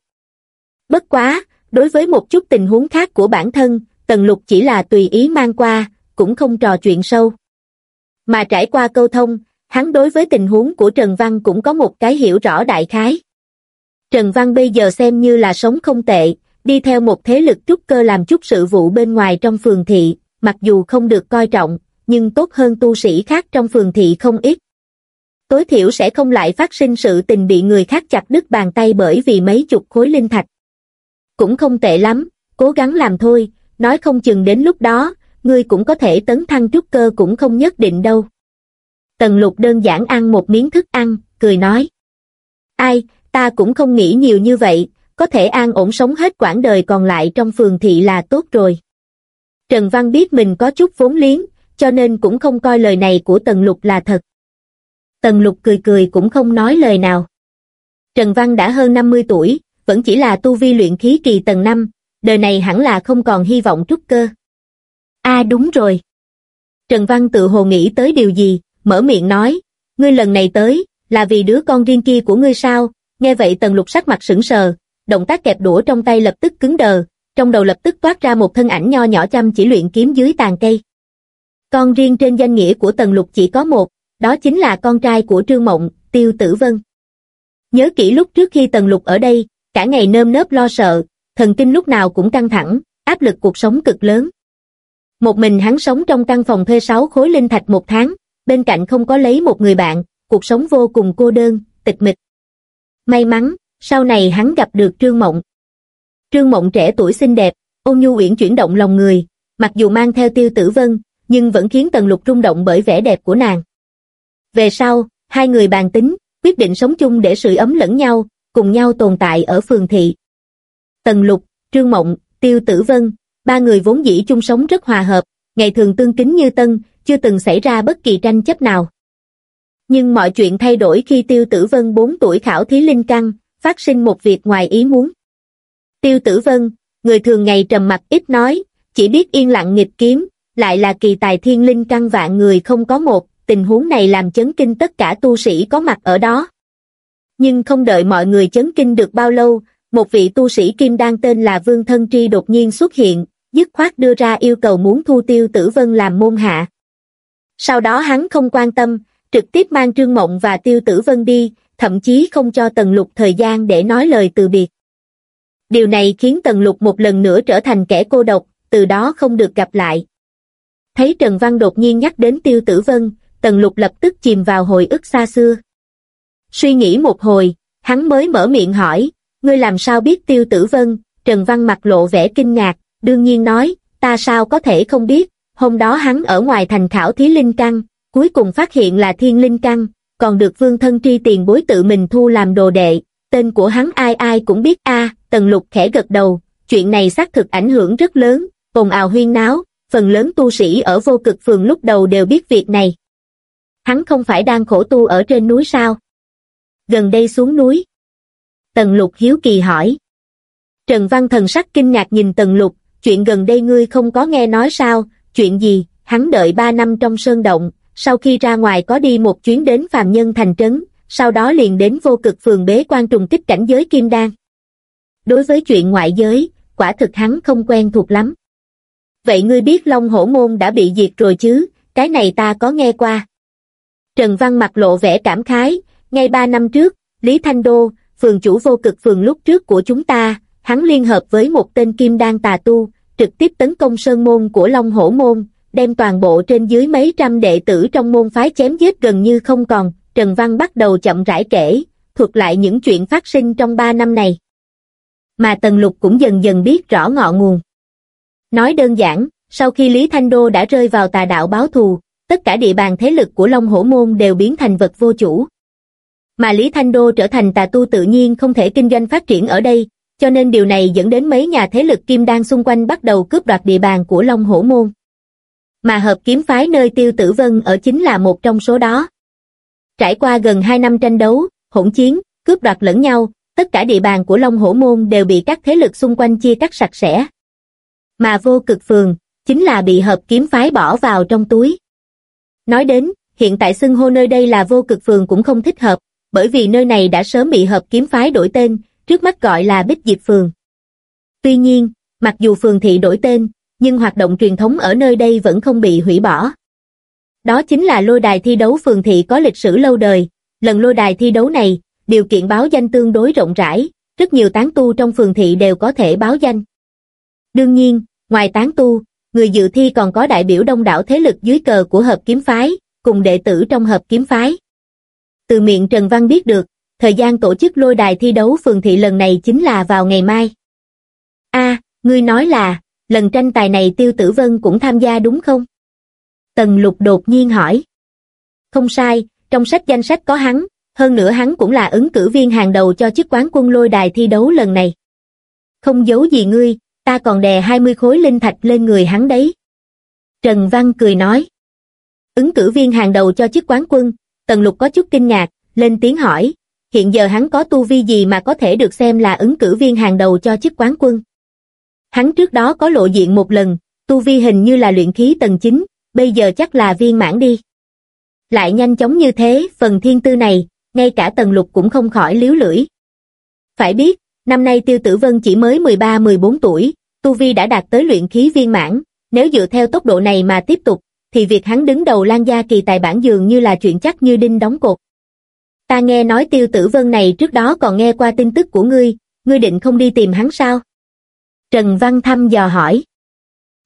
Bất quá, đối với một chút tình huống khác của bản thân, Tần Lục chỉ là tùy ý mang qua, cũng không trò chuyện sâu. Mà trải qua câu thông, hắn đối với tình huống của Trần Văn cũng có một cái hiểu rõ đại khái. Trần Văn bây giờ xem như là sống không tệ, đi theo một thế lực trúc cơ làm chút sự vụ bên ngoài trong phường thị, mặc dù không được coi trọng, nhưng tốt hơn tu sĩ khác trong phường thị không ít. Tối thiểu sẽ không lại phát sinh sự tình bị người khác chặt đứt bàn tay bởi vì mấy chục khối linh thạch. Cũng không tệ lắm, cố gắng làm thôi, nói không chừng đến lúc đó, ngươi cũng có thể tấn thăng trúc cơ cũng không nhất định đâu. Tần lục đơn giản ăn một miếng thức ăn, cười nói. Ai, ta cũng không nghĩ nhiều như vậy, có thể an ổn sống hết quãng đời còn lại trong phường thị là tốt rồi. Trần Văn biết mình có chút vốn liếng, cho nên cũng không coi lời này của Tần Lục là thật. Tần Lục cười cười cũng không nói lời nào. Trần Văn đã hơn 50 tuổi, vẫn chỉ là tu vi luyện khí kỳ tầng 5, đời này hẳn là không còn hy vọng trúc cơ. a đúng rồi. Trần Văn tự hồ nghĩ tới điều gì, mở miệng nói, ngươi lần này tới, là vì đứa con riêng kia của ngươi sao, nghe vậy tần lục sắc mặt sững sờ, động tác kẹp đũa trong tay lập tức cứng đờ, trong đầu lập tức toát ra một thân ảnh nho nhỏ chăm chỉ luyện kiếm dưới tàn cây. Con riêng trên danh nghĩa của tần lục chỉ có một, đó chính là con trai của Trương Mộng, Tiêu Tử Vân. Nhớ kỹ lúc trước khi tần lục ở đây, cả ngày nơm nớp lo sợ, thần kinh lúc nào cũng căng thẳng, áp lực cuộc sống cực lớn. Một mình hắn sống trong căn phòng thuê 6 khối linh thạch một tháng, bên cạnh không có lấy một người bạn, cuộc sống vô cùng cô đơn, tịch mịch. May mắn, sau này hắn gặp được Trương Mộng. Trương Mộng trẻ tuổi xinh đẹp, ôn nhu uyển chuyển động lòng người, mặc dù mang theo tiêu tử vân, nhưng vẫn khiến Tần Lục rung động bởi vẻ đẹp của nàng. Về sau, hai người bàn tính, quyết định sống chung để sự ấm lẫn nhau, cùng nhau tồn tại ở phường thị. Tần Lục, Trương Mộng, Tiêu Tử Vân, ba người vốn dĩ chung sống rất hòa hợp, ngày thường tương kính như tân, chưa từng xảy ra bất kỳ tranh chấp nào. Nhưng mọi chuyện thay đổi khi Tiêu Tử Vân 4 tuổi khảo thí linh căn, phát sinh một việc ngoài ý muốn. Tiêu Tử Vân, người thường ngày trầm mặc ít nói, chỉ biết yên lặng nghịch kiếm, lại là kỳ tài thiên linh căn vạn người không có một, tình huống này làm chấn kinh tất cả tu sĩ có mặt ở đó. Nhưng không đợi mọi người chấn kinh được bao lâu, một vị tu sĩ kim đan tên là Vương Thân Tri đột nhiên xuất hiện, dứt khoát đưa ra yêu cầu muốn thu tiêu tử vân làm môn hạ. Sau đó hắn không quan tâm, trực tiếp mang Trương Mộng và tiêu tử vân đi, thậm chí không cho Tần Lục thời gian để nói lời từ biệt. Điều này khiến Tần Lục một lần nữa trở thành kẻ cô độc, từ đó không được gặp lại. Thấy Trần Văn đột nhiên nhắc đến Tiêu Tử Vân, Tần Lục lập tức chìm vào hồi ức xa xưa. Suy nghĩ một hồi, hắn mới mở miệng hỏi, ngươi làm sao biết Tiêu Tử Vân, Trần Văn mặt lộ vẻ kinh ngạc, đương nhiên nói, ta sao có thể không biết, hôm đó hắn ở ngoài thành khảo thí linh căn, cuối cùng phát hiện là thiên linh căn, còn được vương thân tri tiền bối tự mình thu làm đồ đệ, tên của hắn ai ai cũng biết a Tần Lục khẽ gật đầu, chuyện này xác thực ảnh hưởng rất lớn, ồn ào huyên náo, phần lớn tu sĩ ở vô cực phường lúc đầu đều biết việc này. Hắn không phải đang khổ tu ở trên núi sao? Gần đây xuống núi. Tần lục hiếu kỳ hỏi. Trần Văn thần sắc kinh ngạc nhìn tần lục, chuyện gần đây ngươi không có nghe nói sao, chuyện gì, hắn đợi ba năm trong sơn động, sau khi ra ngoài có đi một chuyến đến phàm nhân thành trấn, sau đó liền đến vô cực phường bế quan trùng kích cảnh giới kim đan. Đối với chuyện ngoại giới, quả thực hắn không quen thuộc lắm. Vậy ngươi biết Long Hổ Môn đã bị diệt rồi chứ, cái này ta có nghe qua. Trần Văn mặt lộ vẻ cảm khái, ngay ba năm trước, Lý Thanh Đô, phường chủ vô cực phường lúc trước của chúng ta, hắn liên hợp với một tên kim đan tà tu, trực tiếp tấn công sơn môn của Long Hổ Môn, đem toàn bộ trên dưới mấy trăm đệ tử trong môn phái chém giết gần như không còn, Trần Văn bắt đầu chậm rãi kể, thuật lại những chuyện phát sinh trong ba năm này. Mà Tần Lục cũng dần dần biết rõ ngọn nguồn. Nói đơn giản, sau khi Lý Thanh Đô đã rơi vào tà đạo báo thù, tất cả địa bàn thế lực của Long Hổ Môn đều biến thành vật vô chủ. Mà Lý Thanh Đô trở thành tà tu tự nhiên không thể kinh doanh phát triển ở đây, cho nên điều này dẫn đến mấy nhà thế lực kim đan xung quanh bắt đầu cướp đoạt địa bàn của Long Hổ Môn. Mà hợp kiếm phái nơi Tiêu Tử Vân ở chính là một trong số đó. Trải qua gần 2 năm tranh đấu, hỗn chiến, cướp đoạt lẫn nhau, tất cả địa bàn của Long Hổ Môn đều bị các thế lực xung quanh chia cắt sạch sẽ. Mà vô cực phường, chính là bị hợp kiếm phái bỏ vào trong túi. Nói đến, hiện tại xưng hô nơi đây là vô cực phường cũng không thích hợp, bởi vì nơi này đã sớm bị hợp kiếm phái đổi tên, trước mắt gọi là Bích Diệp Phường. Tuy nhiên, mặc dù phường thị đổi tên, nhưng hoạt động truyền thống ở nơi đây vẫn không bị hủy bỏ. Đó chính là lôi đài thi đấu phường thị có lịch sử lâu đời, lần lôi đài thi đấu này, điều kiện báo danh tương đối rộng rãi, rất nhiều tán tu trong phường thị đều có thể báo danh. Đương nhiên, ngoài tán tu, người dự thi còn có đại biểu đông đảo thế lực dưới cờ của hợp kiếm phái, cùng đệ tử trong hợp kiếm phái. Từ miệng Trần Văn biết được, thời gian tổ chức lôi đài thi đấu phường thị lần này chính là vào ngày mai. a ngươi nói là, lần tranh tài này Tiêu Tử Vân cũng tham gia đúng không? Tần Lục đột nhiên hỏi. Không sai, trong sách danh sách có hắn, hơn nữa hắn cũng là ứng cử viên hàng đầu cho chức quán quân lôi đài thi đấu lần này. Không giấu gì ngươi, ta còn đè 20 khối linh thạch lên người hắn đấy. Trần Văn cười nói. Ứng cử viên hàng đầu cho chức quán quân, Tần Lục có chút kinh ngạc, lên tiếng hỏi, hiện giờ hắn có tu vi gì mà có thể được xem là ứng cử viên hàng đầu cho chức quán quân. Hắn trước đó có lộ diện một lần, tu vi hình như là luyện khí tầng 9, bây giờ chắc là viên mãn đi. Lại nhanh chóng như thế, phần thiên tư này, ngay cả tần lục cũng không khỏi liếu lưỡi. Phải biết, năm nay Tiêu Tử Vân chỉ mới 13-14 tuổi, Tu Vi đã đạt tới luyện khí viên mãn, nếu dựa theo tốc độ này mà tiếp tục, thì việc hắn đứng đầu Lan Gia kỳ tài bản dường như là chuyện chắc như đinh đóng cột. Ta nghe nói Tiêu Tử Vân này trước đó còn nghe qua tin tức của ngươi, ngươi định không đi tìm hắn sao? Trần Văn Thăm dò hỏi.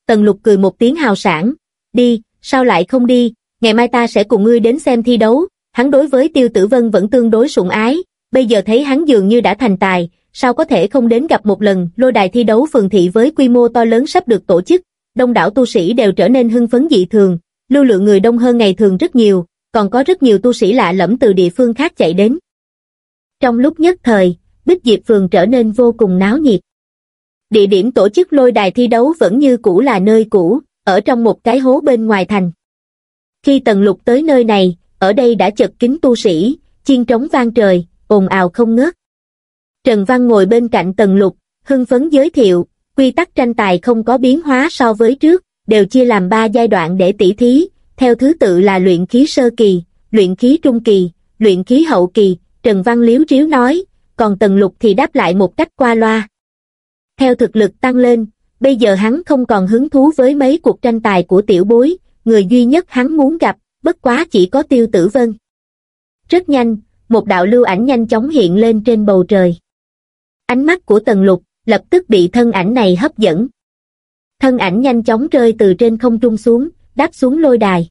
Tần Lục cười một tiếng hào sảng, đi, sao lại không đi, ngày mai ta sẽ cùng ngươi đến xem thi đấu, hắn đối với Tiêu Tử Vân vẫn tương đối sủng ái, bây giờ thấy hắn dường như đã thành tài, sao có thể không đến gặp một lần, lôi đài thi đấu phường thị với quy mô to lớn sắp được tổ chức, đông đảo tu sĩ đều trở nên hưng phấn dị thường, lưu lượng người đông hơn ngày thường rất nhiều, còn có rất nhiều tu sĩ lạ lẫm từ địa phương khác chạy đến. Trong lúc nhất thời, Bích Diệp Phường trở nên vô cùng náo nhiệt. Địa điểm tổ chức lôi đài thi đấu vẫn như cũ là nơi cũ, ở trong một cái hố bên ngoài thành. Khi Tần Lục tới nơi này, ở đây đã chật kín tu sĩ, chiên trống vang trời, ồn ào không ngớt. Trần Văn ngồi bên cạnh Tần Lục, hưng phấn giới thiệu, quy tắc tranh tài không có biến hóa so với trước, đều chia làm ba giai đoạn để tỉ thí, theo thứ tự là luyện khí sơ kỳ, luyện khí trung kỳ, luyện khí hậu kỳ, Trần Văn liếu riếu nói, còn Tần Lục thì đáp lại một cách qua loa. Theo thực lực tăng lên, bây giờ hắn không còn hứng thú với mấy cuộc tranh tài của tiểu bối, người duy nhất hắn muốn gặp, bất quá chỉ có tiêu tử vân. Rất nhanh, một đạo lưu ảnh nhanh chóng hiện lên trên bầu trời. Ánh mắt của Tần Lục lập tức bị thân ảnh này hấp dẫn. Thân ảnh nhanh chóng rơi từ trên không trung xuống, đáp xuống lôi đài.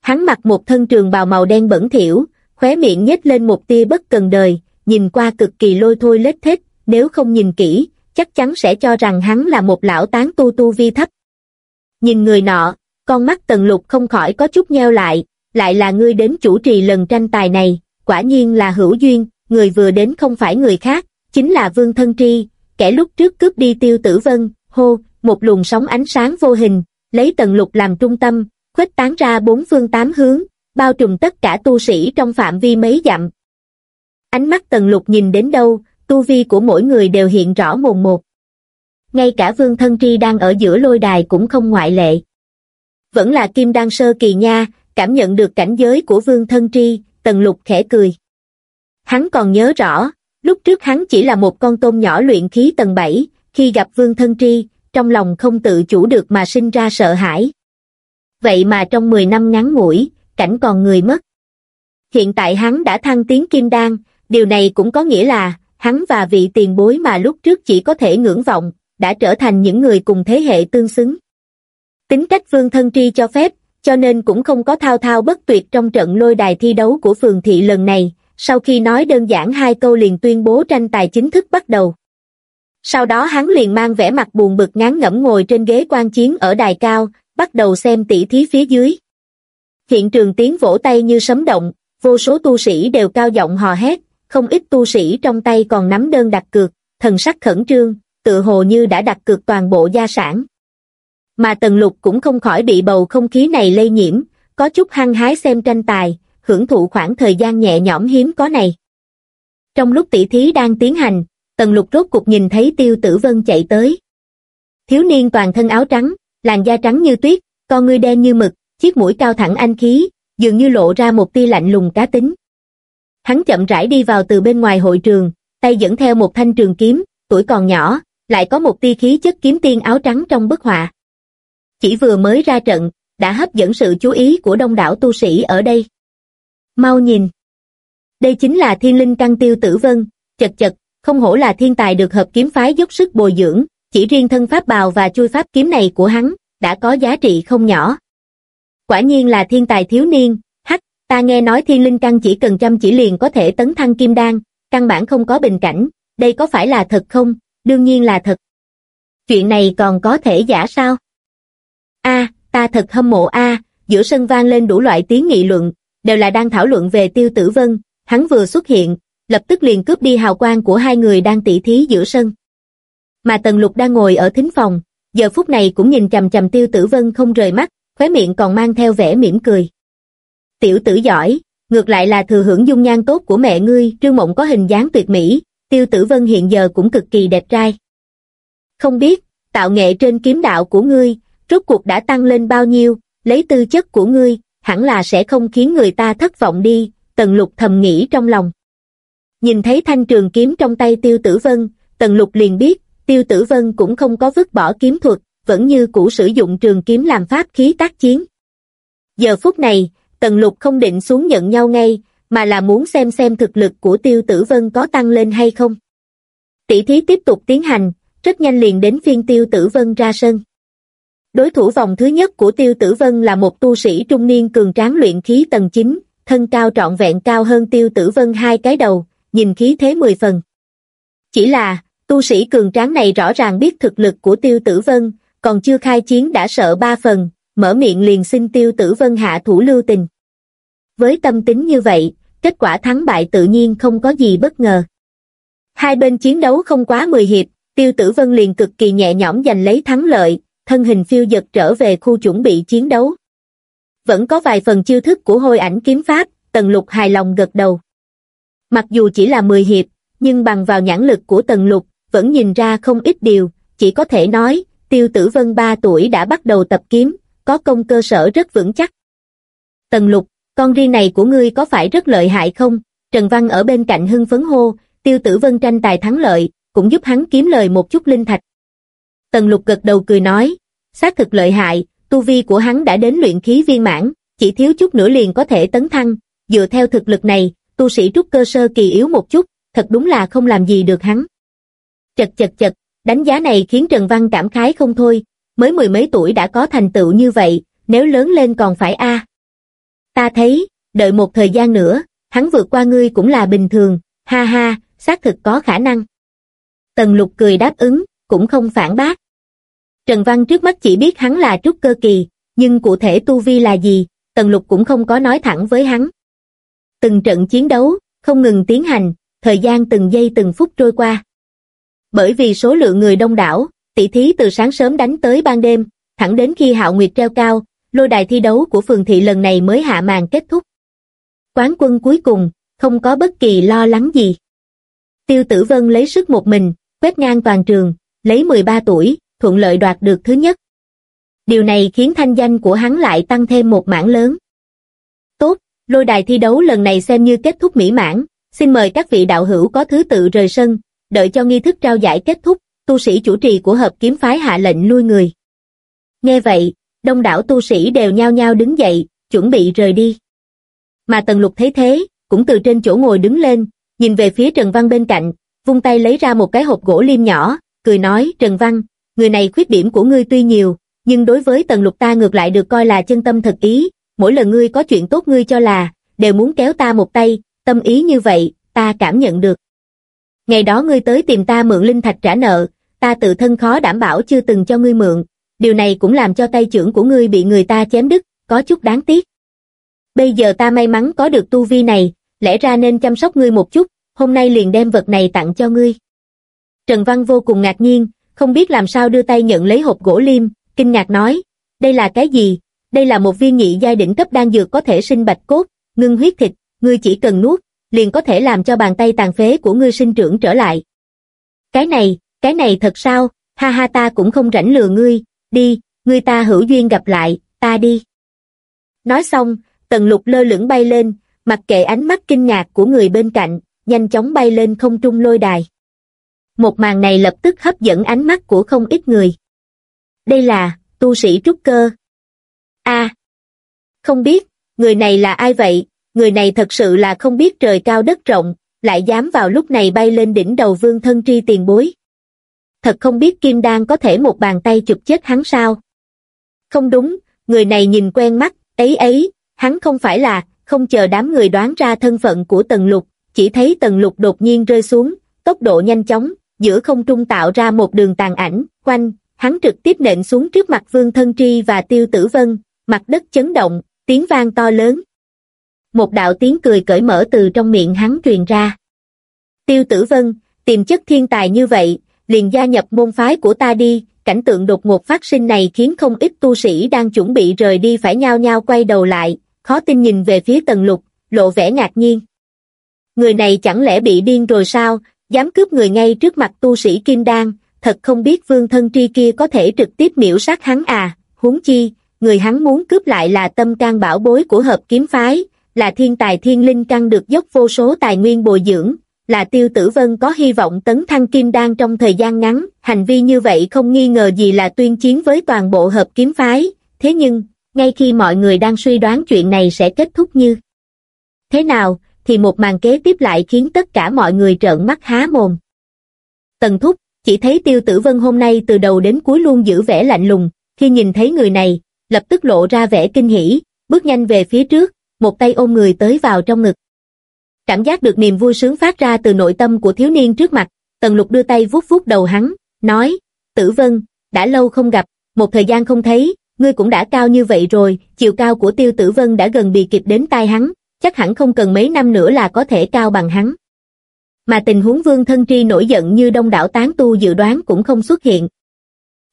Hắn mặc một thân trường bào màu đen bẩn thỉu, khóe miệng nhếch lên một tia bất cần đời, nhìn qua cực kỳ lôi thôi lết thết, nếu không nhìn kỹ, chắc chắn sẽ cho rằng hắn là một lão tán tu tu vi thấp. Nhìn người nọ, con mắt tần lục không khỏi có chút nheo lại, lại là ngươi đến chủ trì lần tranh tài này, quả nhiên là hữu duyên, người vừa đến không phải người khác, chính là Vương Thân Tri, kẻ lúc trước cướp đi tiêu tử vân, hô, một luồng sóng ánh sáng vô hình, lấy tần lục làm trung tâm, khuếch tán ra bốn phương tám hướng, bao trùm tất cả tu sĩ trong phạm vi mấy dặm. Ánh mắt tần lục nhìn đến đâu, tu vi của mỗi người đều hiện rõ mồn một. Ngay cả vương thân tri đang ở giữa lôi đài cũng không ngoại lệ. Vẫn là kim đan sơ kỳ nha, cảm nhận được cảnh giới của vương thân tri, tần lục khẽ cười. Hắn còn nhớ rõ, lúc trước hắn chỉ là một con tôm nhỏ luyện khí tầng 7, khi gặp vương thân tri, trong lòng không tự chủ được mà sinh ra sợ hãi. Vậy mà trong 10 năm ngắn ngủi, cảnh còn người mất. Hiện tại hắn đã thăng tiến kim đan, điều này cũng có nghĩa là, hắn và vị tiền bối mà lúc trước chỉ có thể ngưỡng vọng, đã trở thành những người cùng thế hệ tương xứng. Tính cách vương thân tri cho phép, cho nên cũng không có thao thao bất tuyệt trong trận lôi đài thi đấu của phường thị lần này, sau khi nói đơn giản hai câu liền tuyên bố tranh tài chính thức bắt đầu. Sau đó hắn liền mang vẻ mặt buồn bực ngán ngẩm ngồi trên ghế quan chiến ở đài cao, bắt đầu xem tỉ thí phía dưới. Hiện trường tiếng vỗ tay như sấm động, vô số tu sĩ đều cao giọng hò hét, không ít tu sĩ trong tay còn nắm đơn đặt cược, thần sắc khẩn trương, tự hồ như đã đặt cược toàn bộ gia sản. Mà Tần Lục cũng không khỏi bị bầu không khí này lây nhiễm, có chút hăng hái xem tranh tài, hưởng thụ khoảng thời gian nhẹ nhõm hiếm có này. Trong lúc tỷ thí đang tiến hành, Tần Lục rốt cục nhìn thấy Tiêu Tử Vân chạy tới. Thiếu niên toàn thân áo trắng, làn da trắng như tuyết, con ngươi đen như mực, chiếc mũi cao thẳng anh khí, dường như lộ ra một tia lạnh lùng cá tính. Hắn chậm rãi đi vào từ bên ngoài hội trường, tay dẫn theo một thanh trường kiếm, tuổi còn nhỏ, lại có một tia khí chất kiếm tiên áo trắng trong bức họa. Chỉ vừa mới ra trận, đã hấp dẫn sự chú ý của đông đảo tu sĩ ở đây. Mau nhìn! Đây chính là thiên linh căn tiêu tử vân, chật chật, không hổ là thiên tài được hợp kiếm phái dốc sức bồi dưỡng, chỉ riêng thân pháp bào và chui pháp kiếm này của hắn, đã có giá trị không nhỏ. Quả nhiên là thiên tài thiếu niên, hắc, ta nghe nói thiên linh căn chỉ cần chăm chỉ liền có thể tấn thăng kim đan, căn bản không có bình cảnh, đây có phải là thật không? Đương nhiên là thật. Chuyện này còn có thể giả sao? A, ta thật hâm mộ A, giữa sân vang lên đủ loại tiếng nghị luận, đều là đang thảo luận về tiêu tử vân, hắn vừa xuất hiện, lập tức liền cướp đi hào quang của hai người đang tỉ thí giữa sân. Mà Tần Lục đang ngồi ở thính phòng, giờ phút này cũng nhìn chằm chằm Tiêu Tử Vân không rời mắt, khóe miệng còn mang theo vẻ mỉm cười. Tiểu tử giỏi, ngược lại là thừa hưởng dung nhan tốt của mẹ ngươi, Trương Mộng có hình dáng tuyệt mỹ, Tiêu Tử Vân hiện giờ cũng cực kỳ đẹp trai. Không biết, tạo nghệ trên kiếm đạo của ngươi, rốt cuộc đã tăng lên bao nhiêu, lấy tư chất của ngươi, hẳn là sẽ không khiến người ta thất vọng đi, tần lục thầm nghĩ trong lòng. Nhìn thấy thanh trường kiếm trong tay tiêu tử vân, tần lục liền biết, tiêu tử vân cũng không có vứt bỏ kiếm thuật, vẫn như cũ sử dụng trường kiếm làm pháp khí tác chiến. Giờ phút này, tần lục không định xuống nhận nhau ngay, mà là muốn xem xem thực lực của tiêu tử vân có tăng lên hay không. Tỷ thí tiếp tục tiến hành, rất nhanh liền đến phiên tiêu tử vân ra sân. Đối thủ vòng thứ nhất của tiêu tử vân là một tu sĩ trung niên cường tráng luyện khí tầng 9, thân cao trọn vẹn cao hơn tiêu tử vân hai cái đầu, nhìn khí thế 10 phần. Chỉ là, tu sĩ cường tráng này rõ ràng biết thực lực của tiêu tử vân, còn chưa khai chiến đã sợ ba phần, mở miệng liền xin tiêu tử vân hạ thủ lưu tình. Với tâm tính như vậy, kết quả thắng bại tự nhiên không có gì bất ngờ. Hai bên chiến đấu không quá 10 hiệp, tiêu tử vân liền cực kỳ nhẹ nhõm giành lấy thắng lợi, thân hình phiêu dật trở về khu chuẩn bị chiến đấu. Vẫn có vài phần chiêu thức của hôi ảnh kiếm pháp, tần lục hài lòng gật đầu. Mặc dù chỉ là 10 hiệp, nhưng bằng vào nhãn lực của tần lục, vẫn nhìn ra không ít điều, chỉ có thể nói, tiêu tử vân 3 tuổi đã bắt đầu tập kiếm, có công cơ sở rất vững chắc. Tần lục, con riêng này của ngươi có phải rất lợi hại không? Trần Văn ở bên cạnh hưng phấn hô, tiêu tử vân tranh tài thắng lợi, cũng giúp hắn kiếm lời một chút linh thạch. Tần lục gật đầu cười nói, xác thực lợi hại, tu vi của hắn đã đến luyện khí viên mãn, chỉ thiếu chút nữa liền có thể tấn thăng, dựa theo thực lực này, tu sĩ trúc cơ sơ kỳ yếu một chút, thật đúng là không làm gì được hắn. Chật chật chật, đánh giá này khiến Trần Văn cảm khái không thôi, mới mười mấy tuổi đã có thành tựu như vậy, nếu lớn lên còn phải a. Ta thấy, đợi một thời gian nữa, hắn vượt qua ngươi cũng là bình thường, ha ha, xác thực có khả năng. Tần lục cười đáp ứng, cũng không phản bác. Trần Văn trước mắt chỉ biết hắn là trúc cơ kỳ, nhưng cụ thể tu vi là gì, Tần Lục cũng không có nói thẳng với hắn. Từng trận chiến đấu, không ngừng tiến hành, thời gian từng giây từng phút trôi qua. Bởi vì số lượng người đông đảo, tỷ thí từ sáng sớm đánh tới ban đêm, thẳng đến khi hạo nguyệt treo cao, lôi đài thi đấu của phường thị lần này mới hạ màn kết thúc. Quán quân cuối cùng, không có bất kỳ lo lắng gì. Tiêu Tử Vân lấy sức một mình, quét ngang toàn trường, lấy 13 tuổi, thuận lợi đoạt được thứ nhất. Điều này khiến thanh danh của hắn lại tăng thêm một mảng lớn. Lôi đài thi đấu lần này xem như kết thúc mỹ mãn, xin mời các vị đạo hữu có thứ tự rời sân, đợi cho nghi thức trao giải kết thúc, tu sĩ chủ trì của hợp kiếm phái hạ lệnh lui người. Nghe vậy, đông đảo tu sĩ đều nhao nhao đứng dậy, chuẩn bị rời đi. Mà Tần Lục thấy thế, cũng từ trên chỗ ngồi đứng lên, nhìn về phía Trần Văn bên cạnh, vung tay lấy ra một cái hộp gỗ liêm nhỏ, cười nói Trần Văn, người này khuyết điểm của ngươi tuy nhiều, nhưng đối với Tần Lục ta ngược lại được coi là chân tâm thật ý, mỗi lần ngươi có chuyện tốt ngươi cho là, đều muốn kéo ta một tay, tâm ý như vậy, ta cảm nhận được. Ngày đó ngươi tới tìm ta mượn linh thạch trả nợ, ta tự thân khó đảm bảo chưa từng cho ngươi mượn, điều này cũng làm cho tay trưởng của ngươi bị người ta chém đứt, có chút đáng tiếc. Bây giờ ta may mắn có được tu vi này, lẽ ra nên chăm sóc ngươi một chút, hôm nay liền đem vật này tặng cho ngươi. Trần Văn vô cùng ngạc nhiên, không biết làm sao đưa tay nhận lấy hộp gỗ liêm, kinh ngạc nói, đây là cái gì? Đây là một viên nhị giai đỉnh cấp đan dược có thể sinh bạch cốt, ngưng huyết thịt, ngươi chỉ cần nuốt, liền có thể làm cho bàn tay tàn phế của ngươi sinh trưởng trở lại. Cái này, cái này thật sao, ha ha ta cũng không rảnh lừa ngươi, đi, ngươi ta hữu duyên gặp lại, ta đi. Nói xong, tần lục lơ lửng bay lên, mặc kệ ánh mắt kinh ngạc của người bên cạnh, nhanh chóng bay lên không trung lôi đài. Một màn này lập tức hấp dẫn ánh mắt của không ít người. Đây là, tu sĩ trúc cơ a không biết, người này là ai vậy, người này thật sự là không biết trời cao đất rộng, lại dám vào lúc này bay lên đỉnh đầu vương thân tri tiền bối. Thật không biết Kim Đan có thể một bàn tay chụp chết hắn sao. Không đúng, người này nhìn quen mắt, ấy ấy, hắn không phải là, không chờ đám người đoán ra thân phận của Tần Lục, chỉ thấy Tần Lục đột nhiên rơi xuống, tốc độ nhanh chóng, giữa không trung tạo ra một đường tàn ảnh, quanh, hắn trực tiếp nện xuống trước mặt Vương Thân Tri và Tiêu Tử Vân, mặt đất chấn động, tiếng vang to lớn. Một đạo tiếng cười cởi mở từ trong miệng hắn truyền ra. Tiêu Tử Vân, tìm chất thiên tài như vậy, liền gia nhập môn phái của ta đi, cảnh tượng đột ngột phát sinh này khiến không ít tu sĩ đang chuẩn bị rời đi phải nhao nhao quay đầu lại, khó tin nhìn về phía tần lục, lộ vẻ ngạc nhiên. Người này chẳng lẽ bị điên rồi sao, dám cướp người ngay trước mặt tu sĩ Kim Đan, thật không biết vương thân tri kia có thể trực tiếp miễu sát hắn à, huống chi, người hắn muốn cướp lại là tâm can bảo bối của hợp kiếm phái, là thiên tài thiên linh căn được dốc vô số tài nguyên bồi dưỡng, là tiêu tử vân có hy vọng tấn thăng kim đan trong thời gian ngắn, hành vi như vậy không nghi ngờ gì là tuyên chiến với toàn bộ hợp kiếm phái, thế nhưng, ngay khi mọi người đang suy đoán chuyện này sẽ kết thúc như thế nào, thì một màn kế tiếp lại khiến tất cả mọi người trợn mắt há mồm. Tần thúc, chỉ thấy tiêu tử vân hôm nay từ đầu đến cuối luôn giữ vẻ lạnh lùng, khi nhìn thấy người này, lập tức lộ ra vẻ kinh hỉ, bước nhanh về phía trước, một tay ôm người tới vào trong ngực. Cảm giác được niềm vui sướng phát ra từ nội tâm của thiếu niên trước mặt, Tần Lục đưa tay vuốt vuốt đầu hắn, nói, Tử Vân, đã lâu không gặp, một thời gian không thấy, ngươi cũng đã cao như vậy rồi, chiều cao của Tiêu Tử Vân đã gần bị kịp đến tai hắn, chắc hẳn không cần mấy năm nữa là có thể cao bằng hắn. Mà tình huống Vương Thân Tri nổi giận như đông đảo tán tu dự đoán cũng không xuất hiện.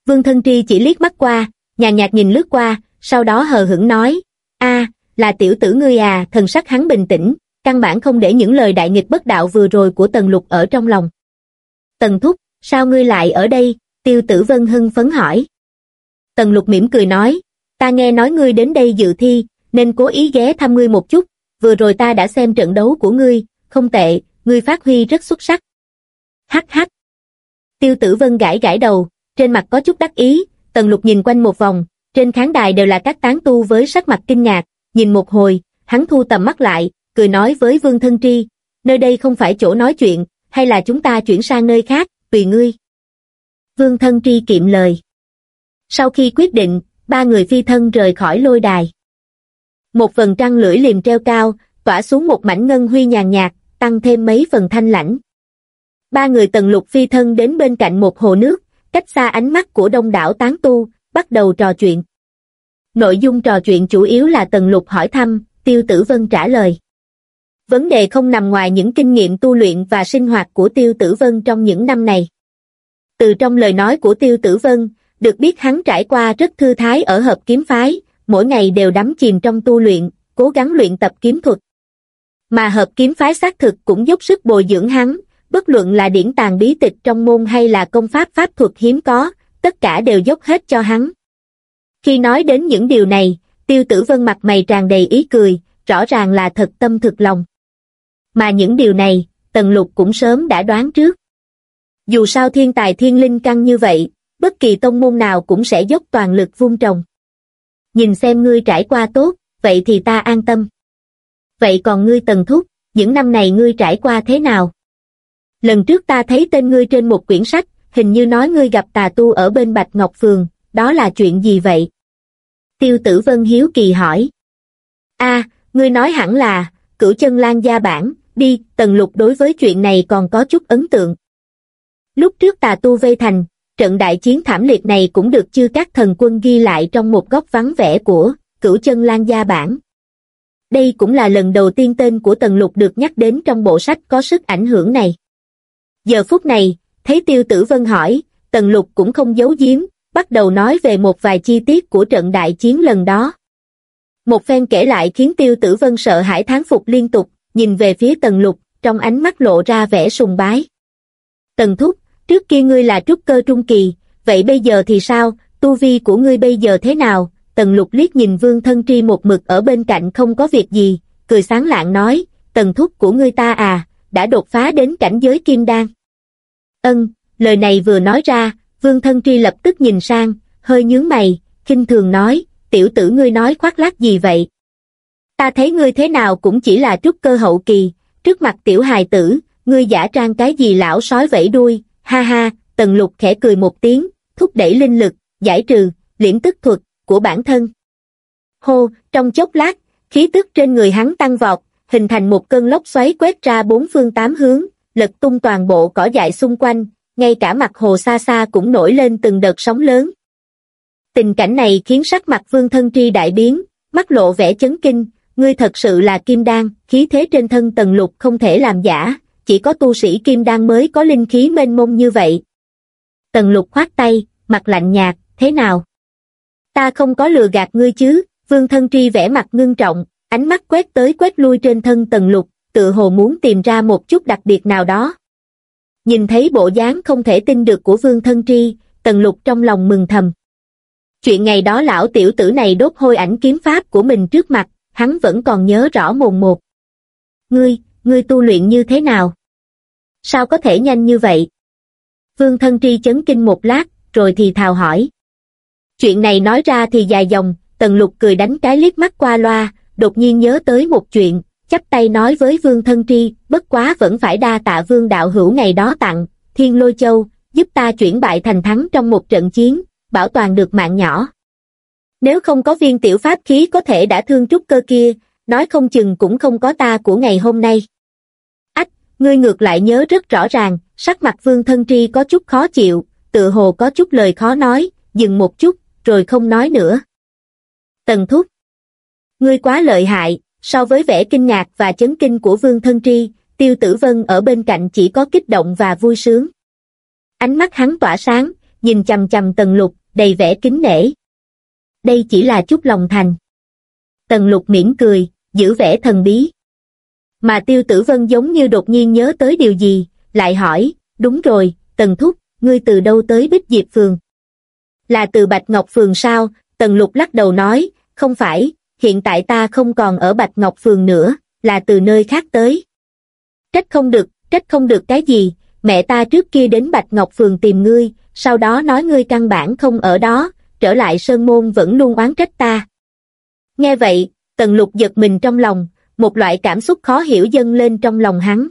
Vương Thân Tri chỉ liếc mắt qua, nhàn nhạt nhìn lướt qua, sau đó hờ hững nói, a là tiểu tử ngươi à, thần sắc hắn bình tĩnh, căn bản không để những lời đại nghịch bất đạo vừa rồi của Tần Lục ở trong lòng. Tần Thúc, sao ngươi lại ở đây? Tiêu tử Vân hưng phấn hỏi. Tần Lục mỉm cười nói, ta nghe nói ngươi đến đây dự thi, nên cố ý ghé thăm ngươi một chút, vừa rồi ta đã xem trận đấu của ngươi, không tệ, ngươi phát huy rất xuất sắc. Hắc hắc. Tiêu tử Vân gãi gãi đầu, trên mặt có chút đắc ý, Tần Lục nhìn quanh một vòng, trên khán đài đều là các tán tu với sắc mặt kinh ngạc, nhìn một hồi, hắn thu tầm mắt lại, cười nói với Vương Thân Tri, nơi đây không phải chỗ nói chuyện, hay là chúng ta chuyển sang nơi khác, tùy ngươi. Vương Thân Tri kiệm lời. Sau khi quyết định, ba người phi thân rời khỏi lôi đài. Một phần trăng lưỡi liềm treo cao, tỏa xuống một mảnh ngân huy nhàn nhạt, tăng thêm mấy phần thanh lãnh. Ba người tần lục phi thân đến bên cạnh một hồ nước, cách xa ánh mắt của đông đảo tán tu, bắt đầu trò chuyện. Nội dung trò chuyện chủ yếu là tần lục hỏi thăm, tiêu tử vân trả lời. Vấn đề không nằm ngoài những kinh nghiệm tu luyện và sinh hoạt của tiêu tử vân trong những năm này. Từ trong lời nói của tiêu tử vân, được biết hắn trải qua rất thư thái ở hợp kiếm phái, mỗi ngày đều đắm chìm trong tu luyện, cố gắng luyện tập kiếm thuật. Mà hợp kiếm phái xác thực cũng dốc sức bồi dưỡng hắn, bất luận là điển tàng bí tịch trong môn hay là công pháp pháp thuật hiếm có, tất cả đều dốc hết cho hắn. Khi nói đến những điều này, tiêu tử vân mặt mày tràn đầy ý cười, rõ ràng là thật tâm thực lòng. Mà những điều này, Tần Lục cũng sớm đã đoán trước. Dù sao thiên tài thiên linh căn như vậy, bất kỳ tông môn nào cũng sẽ dốc toàn lực vung trồng. Nhìn xem ngươi trải qua tốt, vậy thì ta an tâm. Vậy còn ngươi Tần Thúc, những năm này ngươi trải qua thế nào? Lần trước ta thấy tên ngươi trên một quyển sách, hình như nói ngươi gặp tà tu ở bên Bạch Ngọc Phường, đó là chuyện gì vậy? Tiêu tử Vân Hiếu Kỳ hỏi. a ngươi nói hẳn là, cửu chân lan gia bản, đi, tần lục đối với chuyện này còn có chút ấn tượng. Lúc trước tà tu vây thành, trận đại chiến thảm liệt này cũng được chư các thần quân ghi lại trong một góc vắng vẻ của cửu chân lan gia bản. Đây cũng là lần đầu tiên tên của tần lục được nhắc đến trong bộ sách có sức ảnh hưởng này. Giờ phút này, thấy tiêu tử vân hỏi, tần lục cũng không giấu giếm, bắt đầu nói về một vài chi tiết của trận đại chiến lần đó. Một phen kể lại khiến tiêu tử vân sợ hãi thán phục liên tục, nhìn về phía tần lục, trong ánh mắt lộ ra vẻ sùng bái. Tần thúc, trước kia ngươi là trúc cơ trung kỳ, vậy bây giờ thì sao, tu vi của ngươi bây giờ thế nào? Tần lục liếc nhìn vương thân tri một mực ở bên cạnh không có việc gì, cười sáng lạng nói, tần thúc của ngươi ta à, đã đột phá đến cảnh giới kim đan. Ân, lời này vừa nói ra, vương thân tri lập tức nhìn sang, hơi nhướng mày, khinh thường nói, tiểu tử ngươi nói khoác lác gì vậy? Ta thấy ngươi thế nào cũng chỉ là trúc cơ hậu kỳ, trước mặt tiểu hài tử, ngươi giả trang cái gì lão sói vẫy đuôi, ha ha, tần lục khẽ cười một tiếng, thúc đẩy linh lực, giải trừ, liễm tức thuật, của bản thân. Hô, trong chốc lát, khí tức trên người hắn tăng vọt, hình thành một cơn lốc xoáy quét ra bốn phương tám hướng, lật tung toàn bộ cỏ dại xung quanh, ngay cả mặt hồ xa xa cũng nổi lên từng đợt sóng lớn. Tình cảnh này khiến sắc mặt vương thân tri đại biến, mắt lộ vẻ chấn kinh, ngươi thật sự là kim đan, khí thế trên thân tần lục không thể làm giả, chỉ có tu sĩ kim đan mới có linh khí mênh mông như vậy. Tần lục khoát tay, mặt lạnh nhạt, thế nào? Ta không có lừa gạt ngươi chứ, vương thân tri vẻ mặt ngưng trọng, ánh mắt quét tới quét lui trên thân tần lục, tự hồ muốn tìm ra một chút đặc biệt nào đó. Nhìn thấy bộ dáng không thể tin được của vương thân tri, tần lục trong lòng mừng thầm. Chuyện ngày đó lão tiểu tử này đốt hôi ảnh kiếm pháp của mình trước mặt, hắn vẫn còn nhớ rõ mồn một. Ngươi, ngươi tu luyện như thế nào? Sao có thể nhanh như vậy? Vương Thân Tri chấn kinh một lát, rồi thì thào hỏi. Chuyện này nói ra thì dài dòng, Tần Lục cười đánh cái liếc mắt qua loa, đột nhiên nhớ tới một chuyện, chắp tay nói với Vương Thân Tri, bất quá vẫn phải đa tạ Vương Đạo Hữu ngày đó tặng, Thiên Lôi Châu, giúp ta chuyển bại thành thắng trong một trận chiến, bảo toàn được mạng nhỏ. Nếu không có viên tiểu pháp khí có thể đã thương trúc cơ kia, nói không chừng cũng không có ta của ngày hôm nay. Ách, ngươi ngược lại nhớ rất rõ ràng, sắc mặt Vương Thân Tri có chút khó chịu, tự hồ có chút lời khó nói, dừng một chút, rồi không nói nữa. Tần thúc. Ngươi quá lợi hại, so với vẻ kinh ngạc và chấn kinh của Vương Thân Tri, Tiêu Tử Vân ở bên cạnh chỉ có kích động và vui sướng. Ánh mắt hắn tỏa sáng, nhìn chầm chầm Tần Lục, đầy vẻ kính nể. Đây chỉ là chút lòng thành. Tần Lục mỉm cười, giữ vẻ thần bí. Mà Tiêu Tử Vân giống như đột nhiên nhớ tới điều gì, lại hỏi, đúng rồi, Tần Thúc, ngươi từ đâu tới Bích Diệp Phường? Là từ Bạch Ngọc Phường sao? Tần Lục lắc đầu nói, không phải, hiện tại ta không còn ở Bạch Ngọc Phường nữa, là từ nơi khác tới. Trách không được, trách không được cái gì, mẹ ta trước kia đến Bạch Ngọc Phường tìm ngươi, sau đó nói ngươi căn bản không ở đó, trở lại Sơn Môn vẫn luôn oán trách ta. Nghe vậy, Tần Lục giật mình trong lòng, một loại cảm xúc khó hiểu dâng lên trong lòng hắn.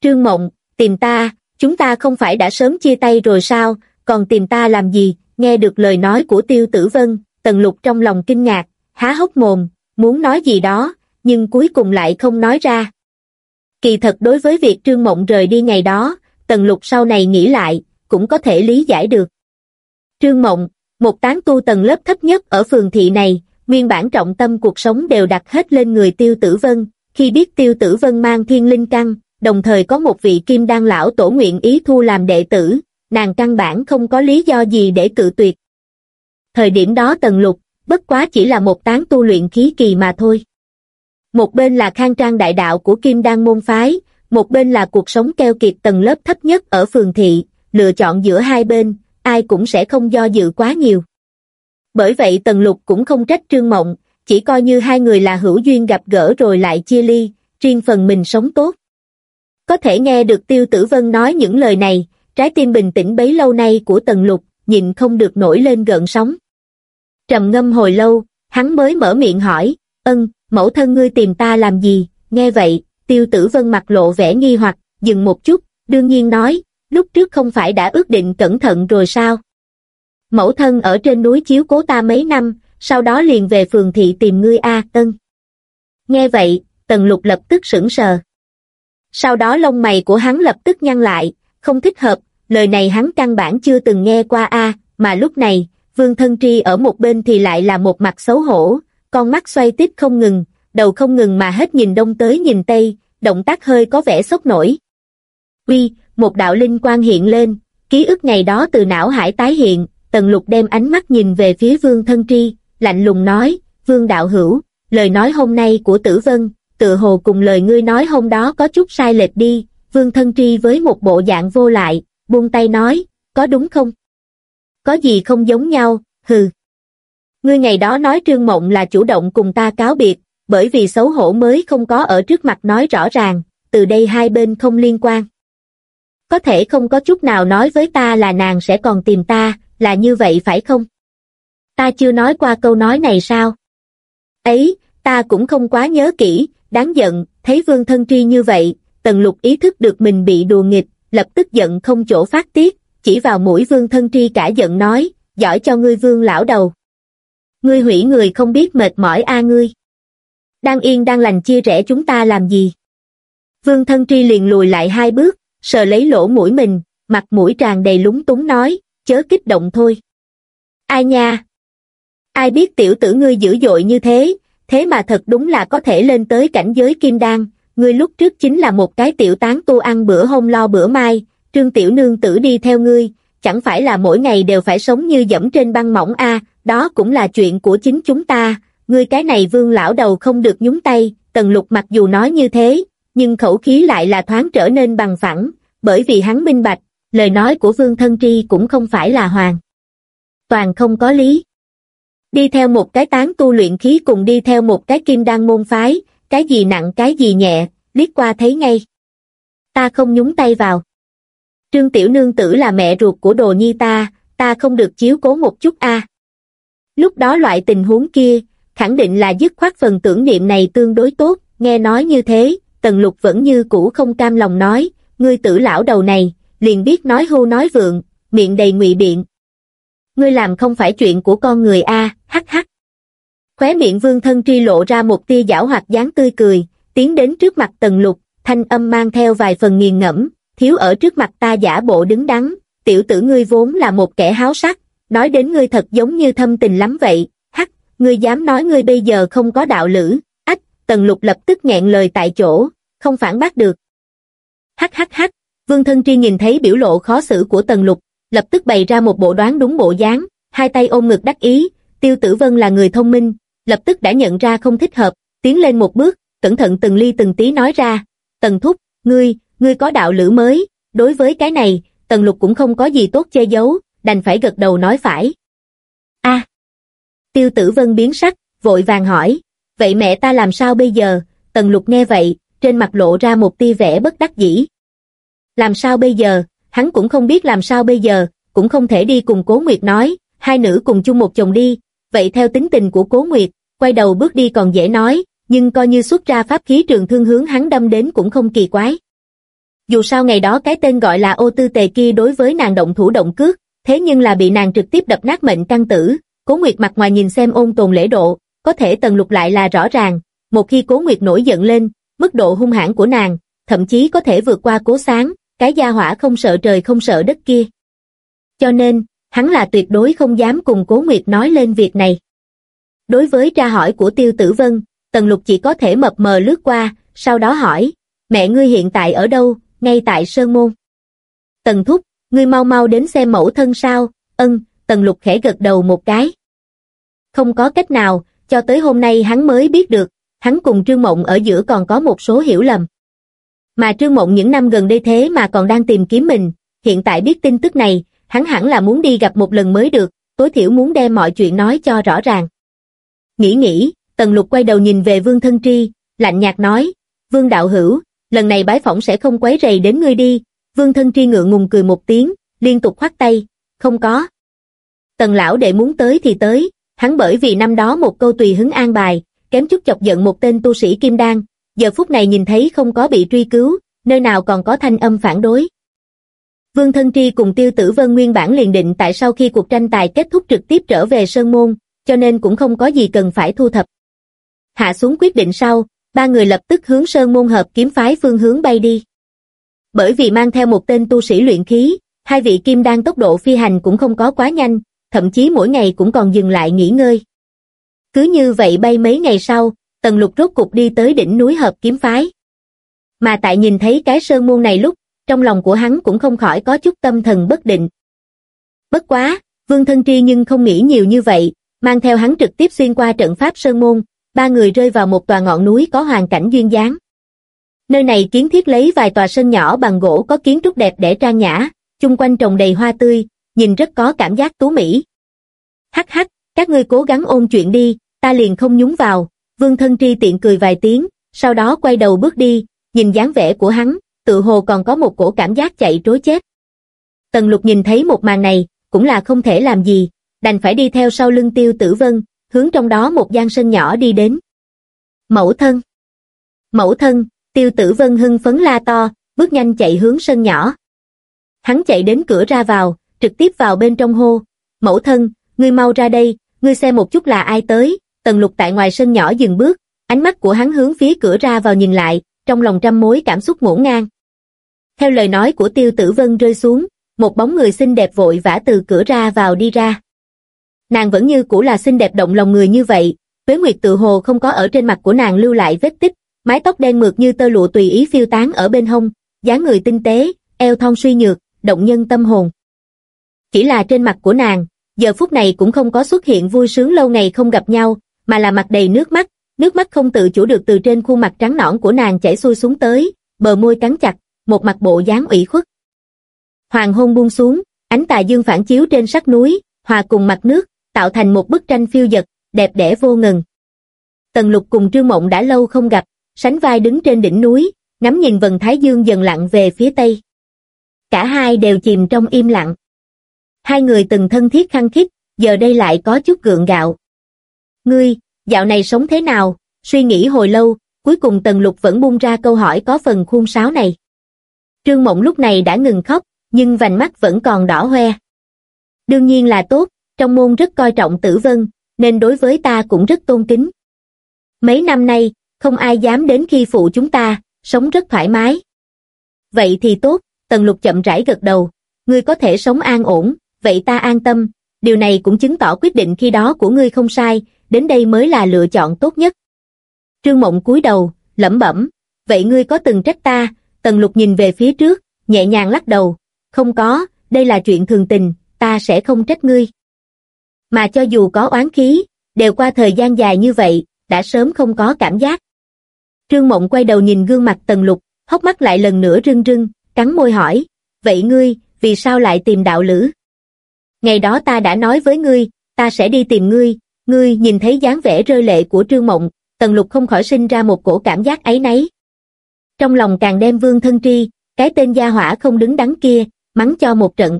Trương Mộng, tìm ta, chúng ta không phải đã sớm chia tay rồi sao, còn tìm ta làm gì, nghe được lời nói của Tiêu Tử Vân, Tần Lục trong lòng kinh ngạc, há hốc mồm, muốn nói gì đó, nhưng cuối cùng lại không nói ra. Kỳ thật đối với việc Trương Mộng rời đi ngày đó, Tần Lục sau này nghĩ lại, cũng có thể lý giải được. Trương Mộng, một tán tu tầng lớp thấp nhất ở phường thị này, nguyên bản trọng tâm cuộc sống đều đặt hết lên người Tiêu Tử Vân, khi biết Tiêu Tử Vân mang thiên linh căn, đồng thời có một vị kim đan lão tổ nguyện ý thu làm đệ tử, nàng căn bản không có lý do gì để cự tuyệt. Thời điểm đó Tần Lục, bất quá chỉ là một tán tu luyện khí kỳ mà thôi. Một bên là khang trang đại đạo của Kim Đan môn phái, một bên là cuộc sống keo kiệt tầng lớp thấp nhất ở phường thị, lựa chọn giữa hai bên, ai cũng sẽ không do dự quá nhiều. Bởi vậy Tần Lục cũng không trách Trương Mộng, chỉ coi như hai người là hữu duyên gặp gỡ rồi lại chia ly, riêng phần mình sống tốt. Có thể nghe được Tiêu Tử Vân nói những lời này, trái tim bình tĩnh bấy lâu nay của Tần Lục, nhịn không được nổi lên gợn sóng. Trầm ngâm hồi lâu, hắn mới mở miệng hỏi, ân, mẫu thân ngươi tìm ta làm gì, nghe vậy, Tiêu Tử Vân mặt lộ vẻ nghi hoặc, dừng một chút, đương nhiên nói, lúc trước không phải đã ước định cẩn thận rồi sao? Mẫu thân ở trên núi chiếu cố ta mấy năm, sau đó liền về phường thị tìm ngươi A Tân. Nghe vậy, Tần Lục lập tức sững sờ. Sau đó lông mày của hắn lập tức nhăn lại, không thích hợp, lời này hắn căn bản chưa từng nghe qua A, mà lúc này, Vương Thân Tri ở một bên thì lại là một mặt xấu hổ, con mắt xoay tiếp không ngừng, đầu không ngừng mà hết nhìn đông tới nhìn tây, động tác hơi có vẻ sốc nổi. Uy, một đạo linh quang hiện lên, ký ức ngày đó từ não hải tái hiện, tần lục đem ánh mắt nhìn về phía vương thân tri, lạnh lùng nói, vương đạo hữu, lời nói hôm nay của tử vân, tự hồ cùng lời ngươi nói hôm đó có chút sai lệch đi, vương thân tri với một bộ dạng vô lại, buông tay nói, có đúng không? Có gì không giống nhau, hừ. Ngươi ngày đó nói trương mộng là chủ động cùng ta cáo biệt, bởi vì xấu hổ mới không có ở trước mặt nói rõ ràng, từ đây hai bên không liên quan có thể không có chút nào nói với ta là nàng sẽ còn tìm ta, là như vậy phải không? Ta chưa nói qua câu nói này sao? Ấy, ta cũng không quá nhớ kỹ, đáng giận, thấy vương thân tri như vậy, tần lục ý thức được mình bị đùa nghịch, lập tức giận không chỗ phát tiết, chỉ vào mũi vương thân tri cả giận nói, giỏi cho ngươi vương lão đầu. Ngươi hủy người không biết mệt mỏi a ngươi. Đang yên đang lành chia rẽ chúng ta làm gì? Vương thân tri liền lùi lại hai bước, sờ lấy lỗ mũi mình, mặt mũi tràn đầy lúng túng nói, chớ kích động thôi. Ai nha? Ai biết tiểu tử ngươi dữ dội như thế, thế mà thật đúng là có thể lên tới cảnh giới kim đan, ngươi lúc trước chính là một cái tiểu tán tu ăn bữa hôm lo bữa mai, trương tiểu nương tử đi theo ngươi, chẳng phải là mỗi ngày đều phải sống như dẫm trên băng mỏng a đó cũng là chuyện của chính chúng ta, ngươi cái này vương lão đầu không được nhúng tay, tần lục mặc dù nói như thế, nhưng khẩu khí lại là thoáng trở nên bằng phẳng, bởi vì hắn minh bạch, lời nói của Vương Thân Tri cũng không phải là hoàng. Toàn không có lý. Đi theo một cái tán tu luyện khí cùng đi theo một cái kim đan môn phái, cái gì nặng cái gì nhẹ, liếc qua thấy ngay. Ta không nhúng tay vào. Trương Tiểu Nương tử là mẹ ruột của đồ nhi ta, ta không được chiếu cố một chút a. Lúc đó loại tình huống kia, khẳng định là dứt khoát phần tưởng niệm này tương đối tốt, nghe nói như thế, Tần Lục vẫn như cũ không cam lòng nói, ngươi tử lão đầu này, liền biết nói hưu nói vượng, miệng đầy ngụy biện. Ngươi làm không phải chuyện của con người a, hắc hắc. Khóe miệng vương thân tri lộ ra một tia giảo hoạt dáng tươi cười, tiến đến trước mặt Tần Lục, thanh âm mang theo vài phần nghiền ngẫm, thiếu ở trước mặt ta giả bộ đứng đắn, tiểu tử ngươi vốn là một kẻ háo sắc, nói đến ngươi thật giống như thâm tình lắm vậy, hắc, ngươi dám nói ngươi bây giờ không có đạo lữ, ách, tần lục lập tức nghẹn lời tại chỗ, không phản bác được. Hắc hắc hắc, vương thân tri nhìn thấy biểu lộ khó xử của tần lục, lập tức bày ra một bộ đoán đúng bộ dáng, hai tay ôm ngực đắc ý, tiêu tử vân là người thông minh, lập tức đã nhận ra không thích hợp, tiến lên một bước, cẩn thận từng ly từng tí nói ra, tần thúc, ngươi, ngươi có đạo lữ mới, đối với cái này, tần lục cũng không có gì tốt che giấu, đành phải gật đầu nói phải. a tiêu tử vân biến sắc, vội vàng hỏi, vậy mẹ ta làm sao bây giờ, tần lục nghe vậy, trên mặt lộ ra một tia vẻ bất đắc dĩ. Làm sao bây giờ, hắn cũng không biết làm sao bây giờ, cũng không thể đi cùng Cố Nguyệt nói, hai nữ cùng chung một chồng đi, vậy theo tính tình của Cố Nguyệt, quay đầu bước đi còn dễ nói, nhưng coi như xuất ra pháp khí trường thương hướng hắn đâm đến cũng không kỳ quái. Dù sao ngày đó cái tên gọi là ô tư tề kia đối với nàng động thủ động cước, thế nhưng là bị nàng trực tiếp đập nát mệnh căn tử, Cố Nguyệt mặt ngoài nhìn xem ôn tồn lễ độ, có thể tần lục lại là rõ ràng, một khi Cố Nguyệt nổi giận lên, mức độ hung hãn của nàng, thậm chí có thể vượt qua cố sáng, cái gia hỏa không sợ trời không sợ đất kia. Cho nên, hắn là tuyệt đối không dám cùng Cố Nguyệt nói lên việc này. Đối với tra hỏi của Tiêu Tử Vân, Tần Lục chỉ có thể mập mờ lướt qua, sau đó hỏi, mẹ ngươi hiện tại ở đâu, ngay tại Sơn Môn. Tần Thúc, ngươi mau mau đến xem mẫu thân sao, ân, Tần Lục khẽ gật đầu một cái. Không có cách nào, cho tới hôm nay hắn mới biết được, hắn cùng Trương Mộng ở giữa còn có một số hiểu lầm. Mà Trương Mộng những năm gần đây thế mà còn đang tìm kiếm mình, hiện tại biết tin tức này, hắn hẳn là muốn đi gặp một lần mới được, tối thiểu muốn đem mọi chuyện nói cho rõ ràng. Nghĩ nghĩ, Tần Lục quay đầu nhìn về Vương Thân Tri, lạnh nhạt nói, Vương Đạo Hữu, lần này bái phỏng sẽ không quấy rầy đến ngươi đi, Vương Thân Tri ngựa ngùng cười một tiếng, liên tục khoát tay, không có. Tần Lão đệ muốn tới thì tới, hắn bởi vì năm đó một câu tùy hứng an bài, kém chút chọc giận một tên tu sĩ Kim Đan, giờ phút này nhìn thấy không có bị truy cứu, nơi nào còn có thanh âm phản đối. Vương Thân Tri cùng Tiêu Tử Vân nguyên bản liền định tại sau khi cuộc tranh tài kết thúc trực tiếp trở về Sơn Môn, cho nên cũng không có gì cần phải thu thập. Hạ xuống quyết định sau, ba người lập tức hướng Sơn Môn hợp kiếm phái phương hướng bay đi. Bởi vì mang theo một tên tu sĩ luyện khí, hai vị kim đan tốc độ phi hành cũng không có quá nhanh, thậm chí mỗi ngày cũng còn dừng lại nghỉ ngơi. Cứ như vậy bay mấy ngày sau, Tần Lục rốt cục đi tới đỉnh núi hợp kiếm phái. Mà tại nhìn thấy cái sơn môn này lúc, trong lòng của hắn cũng không khỏi có chút tâm thần bất định. Bất quá, Vương Thân Tri nhưng không nghĩ nhiều như vậy, mang theo hắn trực tiếp xuyên qua trận pháp sơn môn, ba người rơi vào một tòa ngọn núi có hoàn cảnh duyên dáng. Nơi này kiến thiết lấy vài tòa sân nhỏ bằng gỗ có kiến trúc đẹp để trang nhã, chung quanh trồng đầy hoa tươi, nhìn rất có cảm giác tú mỹ. Hắc hắc, các ngươi cố gắng ôn chuyện đi, ta liền không nhúng vào, vương thân tri tiện cười vài tiếng, sau đó quay đầu bước đi, nhìn dáng vẻ của hắn, tự hồ còn có một cổ cảm giác chạy trối chết. Tần lục nhìn thấy một màn này, cũng là không thể làm gì, đành phải đi theo sau lưng tiêu tử vân, hướng trong đó một gian sân nhỏ đi đến. Mẫu thân Mẫu thân, tiêu tử vân hưng phấn la to, bước nhanh chạy hướng sân nhỏ. Hắn chạy đến cửa ra vào, trực tiếp vào bên trong hô. Mẫu thân, ngươi mau ra đây, ngươi xem một chút là ai tới. Tần lục tại ngoài sân nhỏ dừng bước, ánh mắt của hắn hướng phía cửa ra vào nhìn lại, trong lòng trăm mối cảm xúc ngổn ngang. Theo lời nói của tiêu tử vân rơi xuống, một bóng người xinh đẹp vội vã từ cửa ra vào đi ra. Nàng vẫn như cũ là xinh đẹp động lòng người như vậy, Tuế Nguyệt tự hồ không có ở trên mặt của nàng lưu lại vết tích, mái tóc đen mượt như tơ lụa tùy ý phiêu tán ở bên hông, dáng người tinh tế, eo thon suy nhược, động nhân tâm hồn. Chỉ là trên mặt của nàng, giờ phút này cũng không có xuất hiện vui sướng lâu ngày không gặp nhau, mà là mặt đầy nước mắt, nước mắt không tự chủ được từ trên khuôn mặt trắng nõn của nàng chảy xuôi xuống tới, bờ môi cắn chặt, một mặt bộ dáng ủy khuất. Hoàng hôn buông xuống, ánh tà dương phản chiếu trên sắc núi, hòa cùng mặt nước, tạo thành một bức tranh phiêu dật, đẹp đẽ vô ngần. Tần lục cùng Trương Mộng đã lâu không gặp, sánh vai đứng trên đỉnh núi, ngắm nhìn vần Thái Dương dần lặn về phía tây. Cả hai đều chìm trong im lặng. Hai người từng thân thiết khăng khít, giờ đây lại có chút gượng gạo. Ngươi, dạo này sống thế nào? Suy nghĩ hồi lâu, cuối cùng Tần Lục vẫn buông ra câu hỏi có phần khuôn sáo này. Trương Mộng lúc này đã ngừng khóc, nhưng vành mắt vẫn còn đỏ hoe. Đương nhiên là tốt, trong môn rất coi trọng tử vân, nên đối với ta cũng rất tôn kính. Mấy năm nay, không ai dám đến khi phụ chúng ta, sống rất thoải mái. Vậy thì tốt, Tần Lục chậm rãi gật đầu, ngươi có thể sống an ổn, vậy ta an tâm, điều này cũng chứng tỏ quyết định khi đó của ngươi không sai, đến đây mới là lựa chọn tốt nhất. Trương Mộng cúi đầu, lẩm bẩm, vậy ngươi có từng trách ta, Tần Lục nhìn về phía trước, nhẹ nhàng lắc đầu, không có, đây là chuyện thường tình, ta sẽ không trách ngươi. Mà cho dù có oán khí, đều qua thời gian dài như vậy, đã sớm không có cảm giác. Trương Mộng quay đầu nhìn gương mặt Tần Lục, hốc mắt lại lần nữa rưng rưng, cắn môi hỏi, vậy ngươi, vì sao lại tìm đạo lữ? Ngày đó ta đã nói với ngươi, ta sẽ đi tìm ngươi, ngươi nhìn thấy dáng vẻ rơi lệ của Trương Mộng, Tần Lục không khỏi sinh ra một cổ cảm giác ấy nấy. Trong lòng càng đem vương thân tri, cái tên gia hỏa không đứng đắn kia, mắng cho một trận.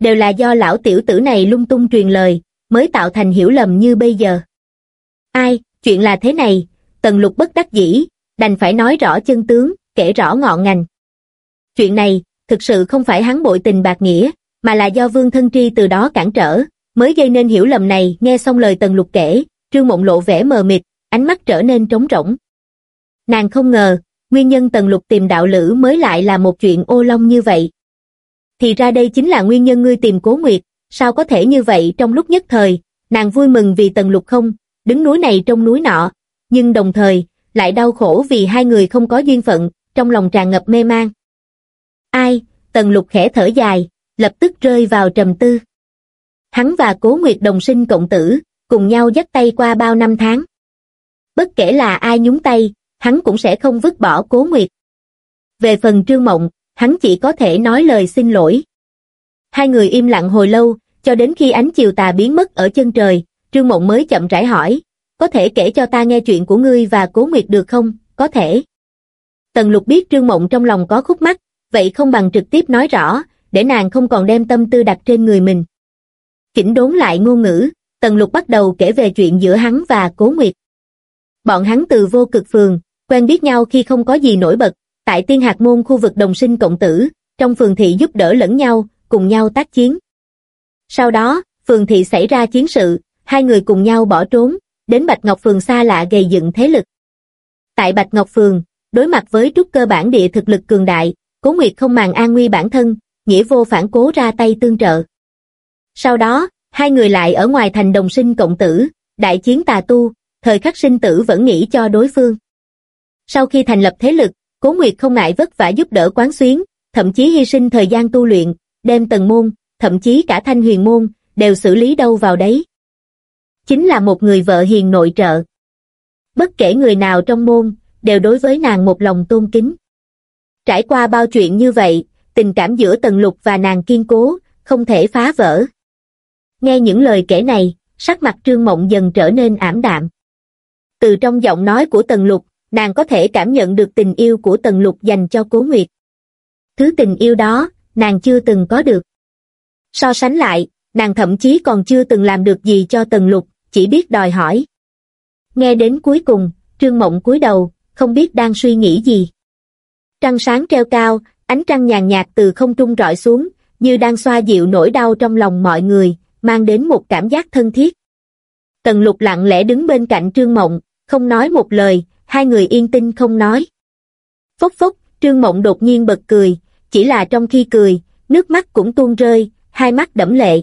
Đều là do lão tiểu tử này lung tung truyền lời, mới tạo thành hiểu lầm như bây giờ. Ai, chuyện là thế này, Tần Lục bất đắc dĩ, đành phải nói rõ chân tướng, kể rõ ngọn ngành. Chuyện này, thực sự không phải hắn bội tình bạc nghĩa, mà là do Vương Thân Tri từ đó cản trở, mới gây nên hiểu lầm này, nghe xong lời Tần Lục kể, Trương Mộng lộ vẻ mờ mịt, ánh mắt trở nên trống rỗng. Nàng không ngờ, nguyên nhân Tần Lục tìm đạo lữ mới lại là một chuyện ô long như vậy. Thì ra đây chính là nguyên nhân ngươi tìm Cố Nguyệt, sao có thể như vậy trong lúc nhất thời, nàng vui mừng vì Tần Lục không, đứng núi này trong núi nọ, nhưng đồng thời, lại đau khổ vì hai người không có duyên phận, trong lòng tràn ngập mê man. Ai, Tần Lục khẽ thở dài, lập tức rơi vào trầm tư. Hắn và Cố Nguyệt đồng sinh cộng tử, cùng nhau dắt tay qua bao năm tháng. Bất kể là ai nhúng tay, hắn cũng sẽ không vứt bỏ Cố Nguyệt. Về phần Trương Mộng, hắn chỉ có thể nói lời xin lỗi. Hai người im lặng hồi lâu, cho đến khi ánh chiều tà biến mất ở chân trời, Trương Mộng mới chậm rãi hỏi, có thể kể cho ta nghe chuyện của ngươi và Cố Nguyệt được không? Có thể. Tần Lục biết Trương Mộng trong lòng có khúc mắc, vậy không bằng trực tiếp nói rõ, để nàng không còn đem tâm tư đặt trên người mình. Chỉnh đốn lại ngôn ngữ, Tần Lục bắt đầu kể về chuyện giữa hắn và Cố Nguyệt. Bọn hắn từ vô cực phường, quen biết nhau khi không có gì nổi bật, tại tiên hạt môn khu vực đồng sinh cộng tử, trong phường thị giúp đỡ lẫn nhau, cùng nhau tác chiến. Sau đó, phường thị xảy ra chiến sự, hai người cùng nhau bỏ trốn, đến Bạch Ngọc Phường xa lạ gây dựng thế lực. Tại Bạch Ngọc Phường, đối mặt với trúc cơ bản địa thực lực cường đại, Cố Nguyệt không màng an nguy bản thân, nghĩa vô phản cố ra tay tương trợ. Sau đó, hai người lại ở ngoài thành đồng sinh cộng tử, đại chiến tà tu, thời khắc sinh tử vẫn nghĩ cho đối phương. Sau khi thành lập thế lực, Cố Nguyệt không ngại vất vả giúp đỡ quán xuyến, thậm chí hy sinh thời gian tu luyện, đem tầng môn, thậm chí cả thanh huyền môn, đều xử lý đâu vào đấy. Chính là một người vợ hiền nội trợ. Bất kể người nào trong môn, đều đối với nàng một lòng tôn kính. Trải qua bao chuyện như vậy, tình cảm giữa Tần Lục và nàng kiên cố, không thể phá vỡ. Nghe những lời kể này, sắc mặt Trương Mộng dần trở nên ảm đạm. Từ trong giọng nói của Tần Lục, nàng có thể cảm nhận được tình yêu của Tần Lục dành cho Cố Nguyệt. Thứ tình yêu đó, nàng chưa từng có được. So sánh lại, nàng thậm chí còn chưa từng làm được gì cho Tần Lục, chỉ biết đòi hỏi. Nghe đến cuối cùng, Trương Mộng cúi đầu, không biết đang suy nghĩ gì. Trăng sáng treo cao, ánh trăng nhàn nhạt từ không trung rọi xuống, như đang xoa dịu nỗi đau trong lòng mọi người, mang đến một cảm giác thân thiết. Tần lục lặng lẽ đứng bên cạnh Trương Mộng, không nói một lời, hai người yên tinh không nói. Phốc phốc, Trương Mộng đột nhiên bật cười, chỉ là trong khi cười, nước mắt cũng tuôn rơi, hai mắt đẫm lệ.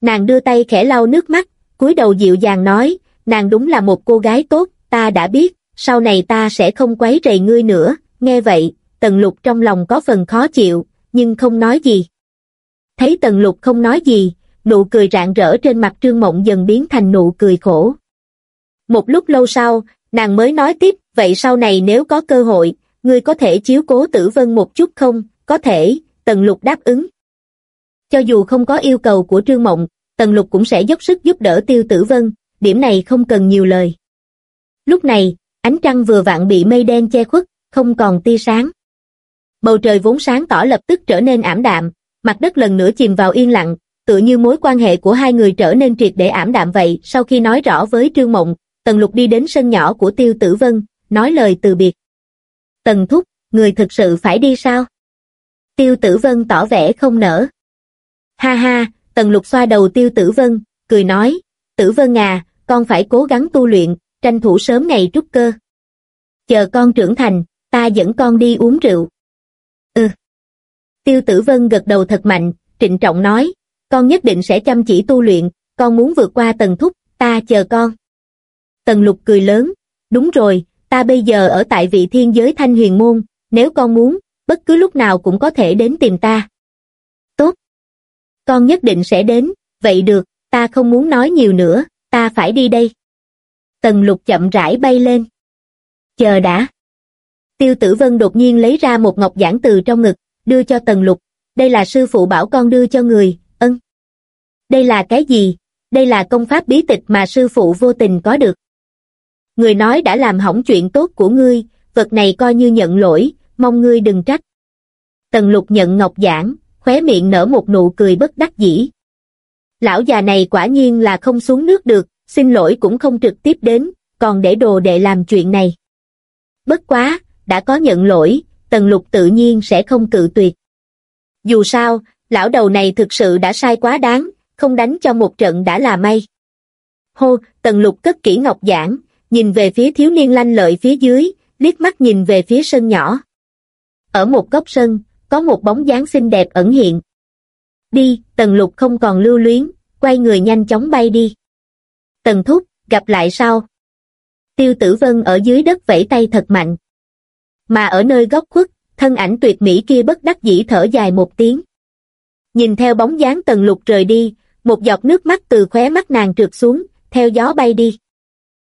Nàng đưa tay khẽ lau nước mắt, cúi đầu dịu dàng nói, nàng đúng là một cô gái tốt, ta đã biết, sau này ta sẽ không quấy rầy ngươi nữa, nghe vậy, Tần Lục trong lòng có phần khó chịu, nhưng không nói gì. Thấy Tần Lục không nói gì, nụ cười rạng rỡ trên mặt Trương Mộng dần biến thành nụ cười khổ. Một lúc lâu sau, nàng mới nói tiếp, vậy sau này nếu có cơ hội, ngươi có thể chiếu cố tử vân một chút không? Có thể, Tần Lục đáp ứng. Cho dù không có yêu cầu của Trương Mộng, Tần Lục cũng sẽ dốc sức giúp đỡ Tiêu Tử Vân, điểm này không cần nhiều lời. Lúc này, ánh trăng vừa vặn bị mây đen che khuất, không còn tia sáng. Bầu trời vốn sáng tỏ lập tức trở nên ảm đạm, mặt đất lần nữa chìm vào yên lặng, tự như mối quan hệ của hai người trở nên triệt để ảm đạm vậy. Sau khi nói rõ với Trương Mộng, Tần Lục đi đến sân nhỏ của Tiêu Tử Vân, nói lời từ biệt. Tần Thúc, người thực sự phải đi sao? Tiêu Tử Vân tỏ vẻ không nở. Ha ha, Tần Lục xoa đầu Tiêu Tử Vân, cười nói, Tử Vân à, con phải cố gắng tu luyện, tranh thủ sớm ngày trúc cơ. Chờ con trưởng thành, ta dẫn con đi uống rượu. Ừ. Tiêu Tử Vân gật đầu thật mạnh, trịnh trọng nói, con nhất định sẽ chăm chỉ tu luyện, con muốn vượt qua tần thúc, ta chờ con. Tần lục cười lớn, đúng rồi, ta bây giờ ở tại vị thiên giới thanh huyền môn, nếu con muốn, bất cứ lúc nào cũng có thể đến tìm ta. Tốt. Con nhất định sẽ đến, vậy được, ta không muốn nói nhiều nữa, ta phải đi đây. Tần lục chậm rãi bay lên. Chờ đã. Tiêu tử vân đột nhiên lấy ra một ngọc giản từ trong ngực, đưa cho tần lục. Đây là sư phụ bảo con đưa cho người, ân. Đây là cái gì? Đây là công pháp bí tịch mà sư phụ vô tình có được. Người nói đã làm hỏng chuyện tốt của ngươi, vật này coi như nhận lỗi, mong ngươi đừng trách. Tần lục nhận ngọc giảng, khóe miệng nở một nụ cười bất đắc dĩ. Lão già này quả nhiên là không xuống nước được, xin lỗi cũng không trực tiếp đến, còn để đồ đệ làm chuyện này. Bất quá, đã có nhận lỗi, tần lục tự nhiên sẽ không cự tuyệt. Dù sao, lão đầu này thực sự đã sai quá đáng, không đánh cho một trận đã là may. Hô, tần lục cất kỹ ngọc giảng, nhìn về phía thiếu niên lanh lợi phía dưới, liếc mắt nhìn về phía sân nhỏ. Ở một góc sân, có một bóng dáng xinh đẹp ẩn hiện. Đi, tần lục không còn lưu luyến, quay người nhanh chóng bay đi. Tần thúc, gặp lại sau. Tiêu tử vân ở dưới đất vẫy tay thật mạnh. Mà ở nơi góc khuất, thân ảnh tuyệt mỹ kia bất đắc dĩ thở dài một tiếng. Nhìn theo bóng dáng tần lục rời đi, một giọt nước mắt từ khóe mắt nàng trượt xuống, theo gió bay đi.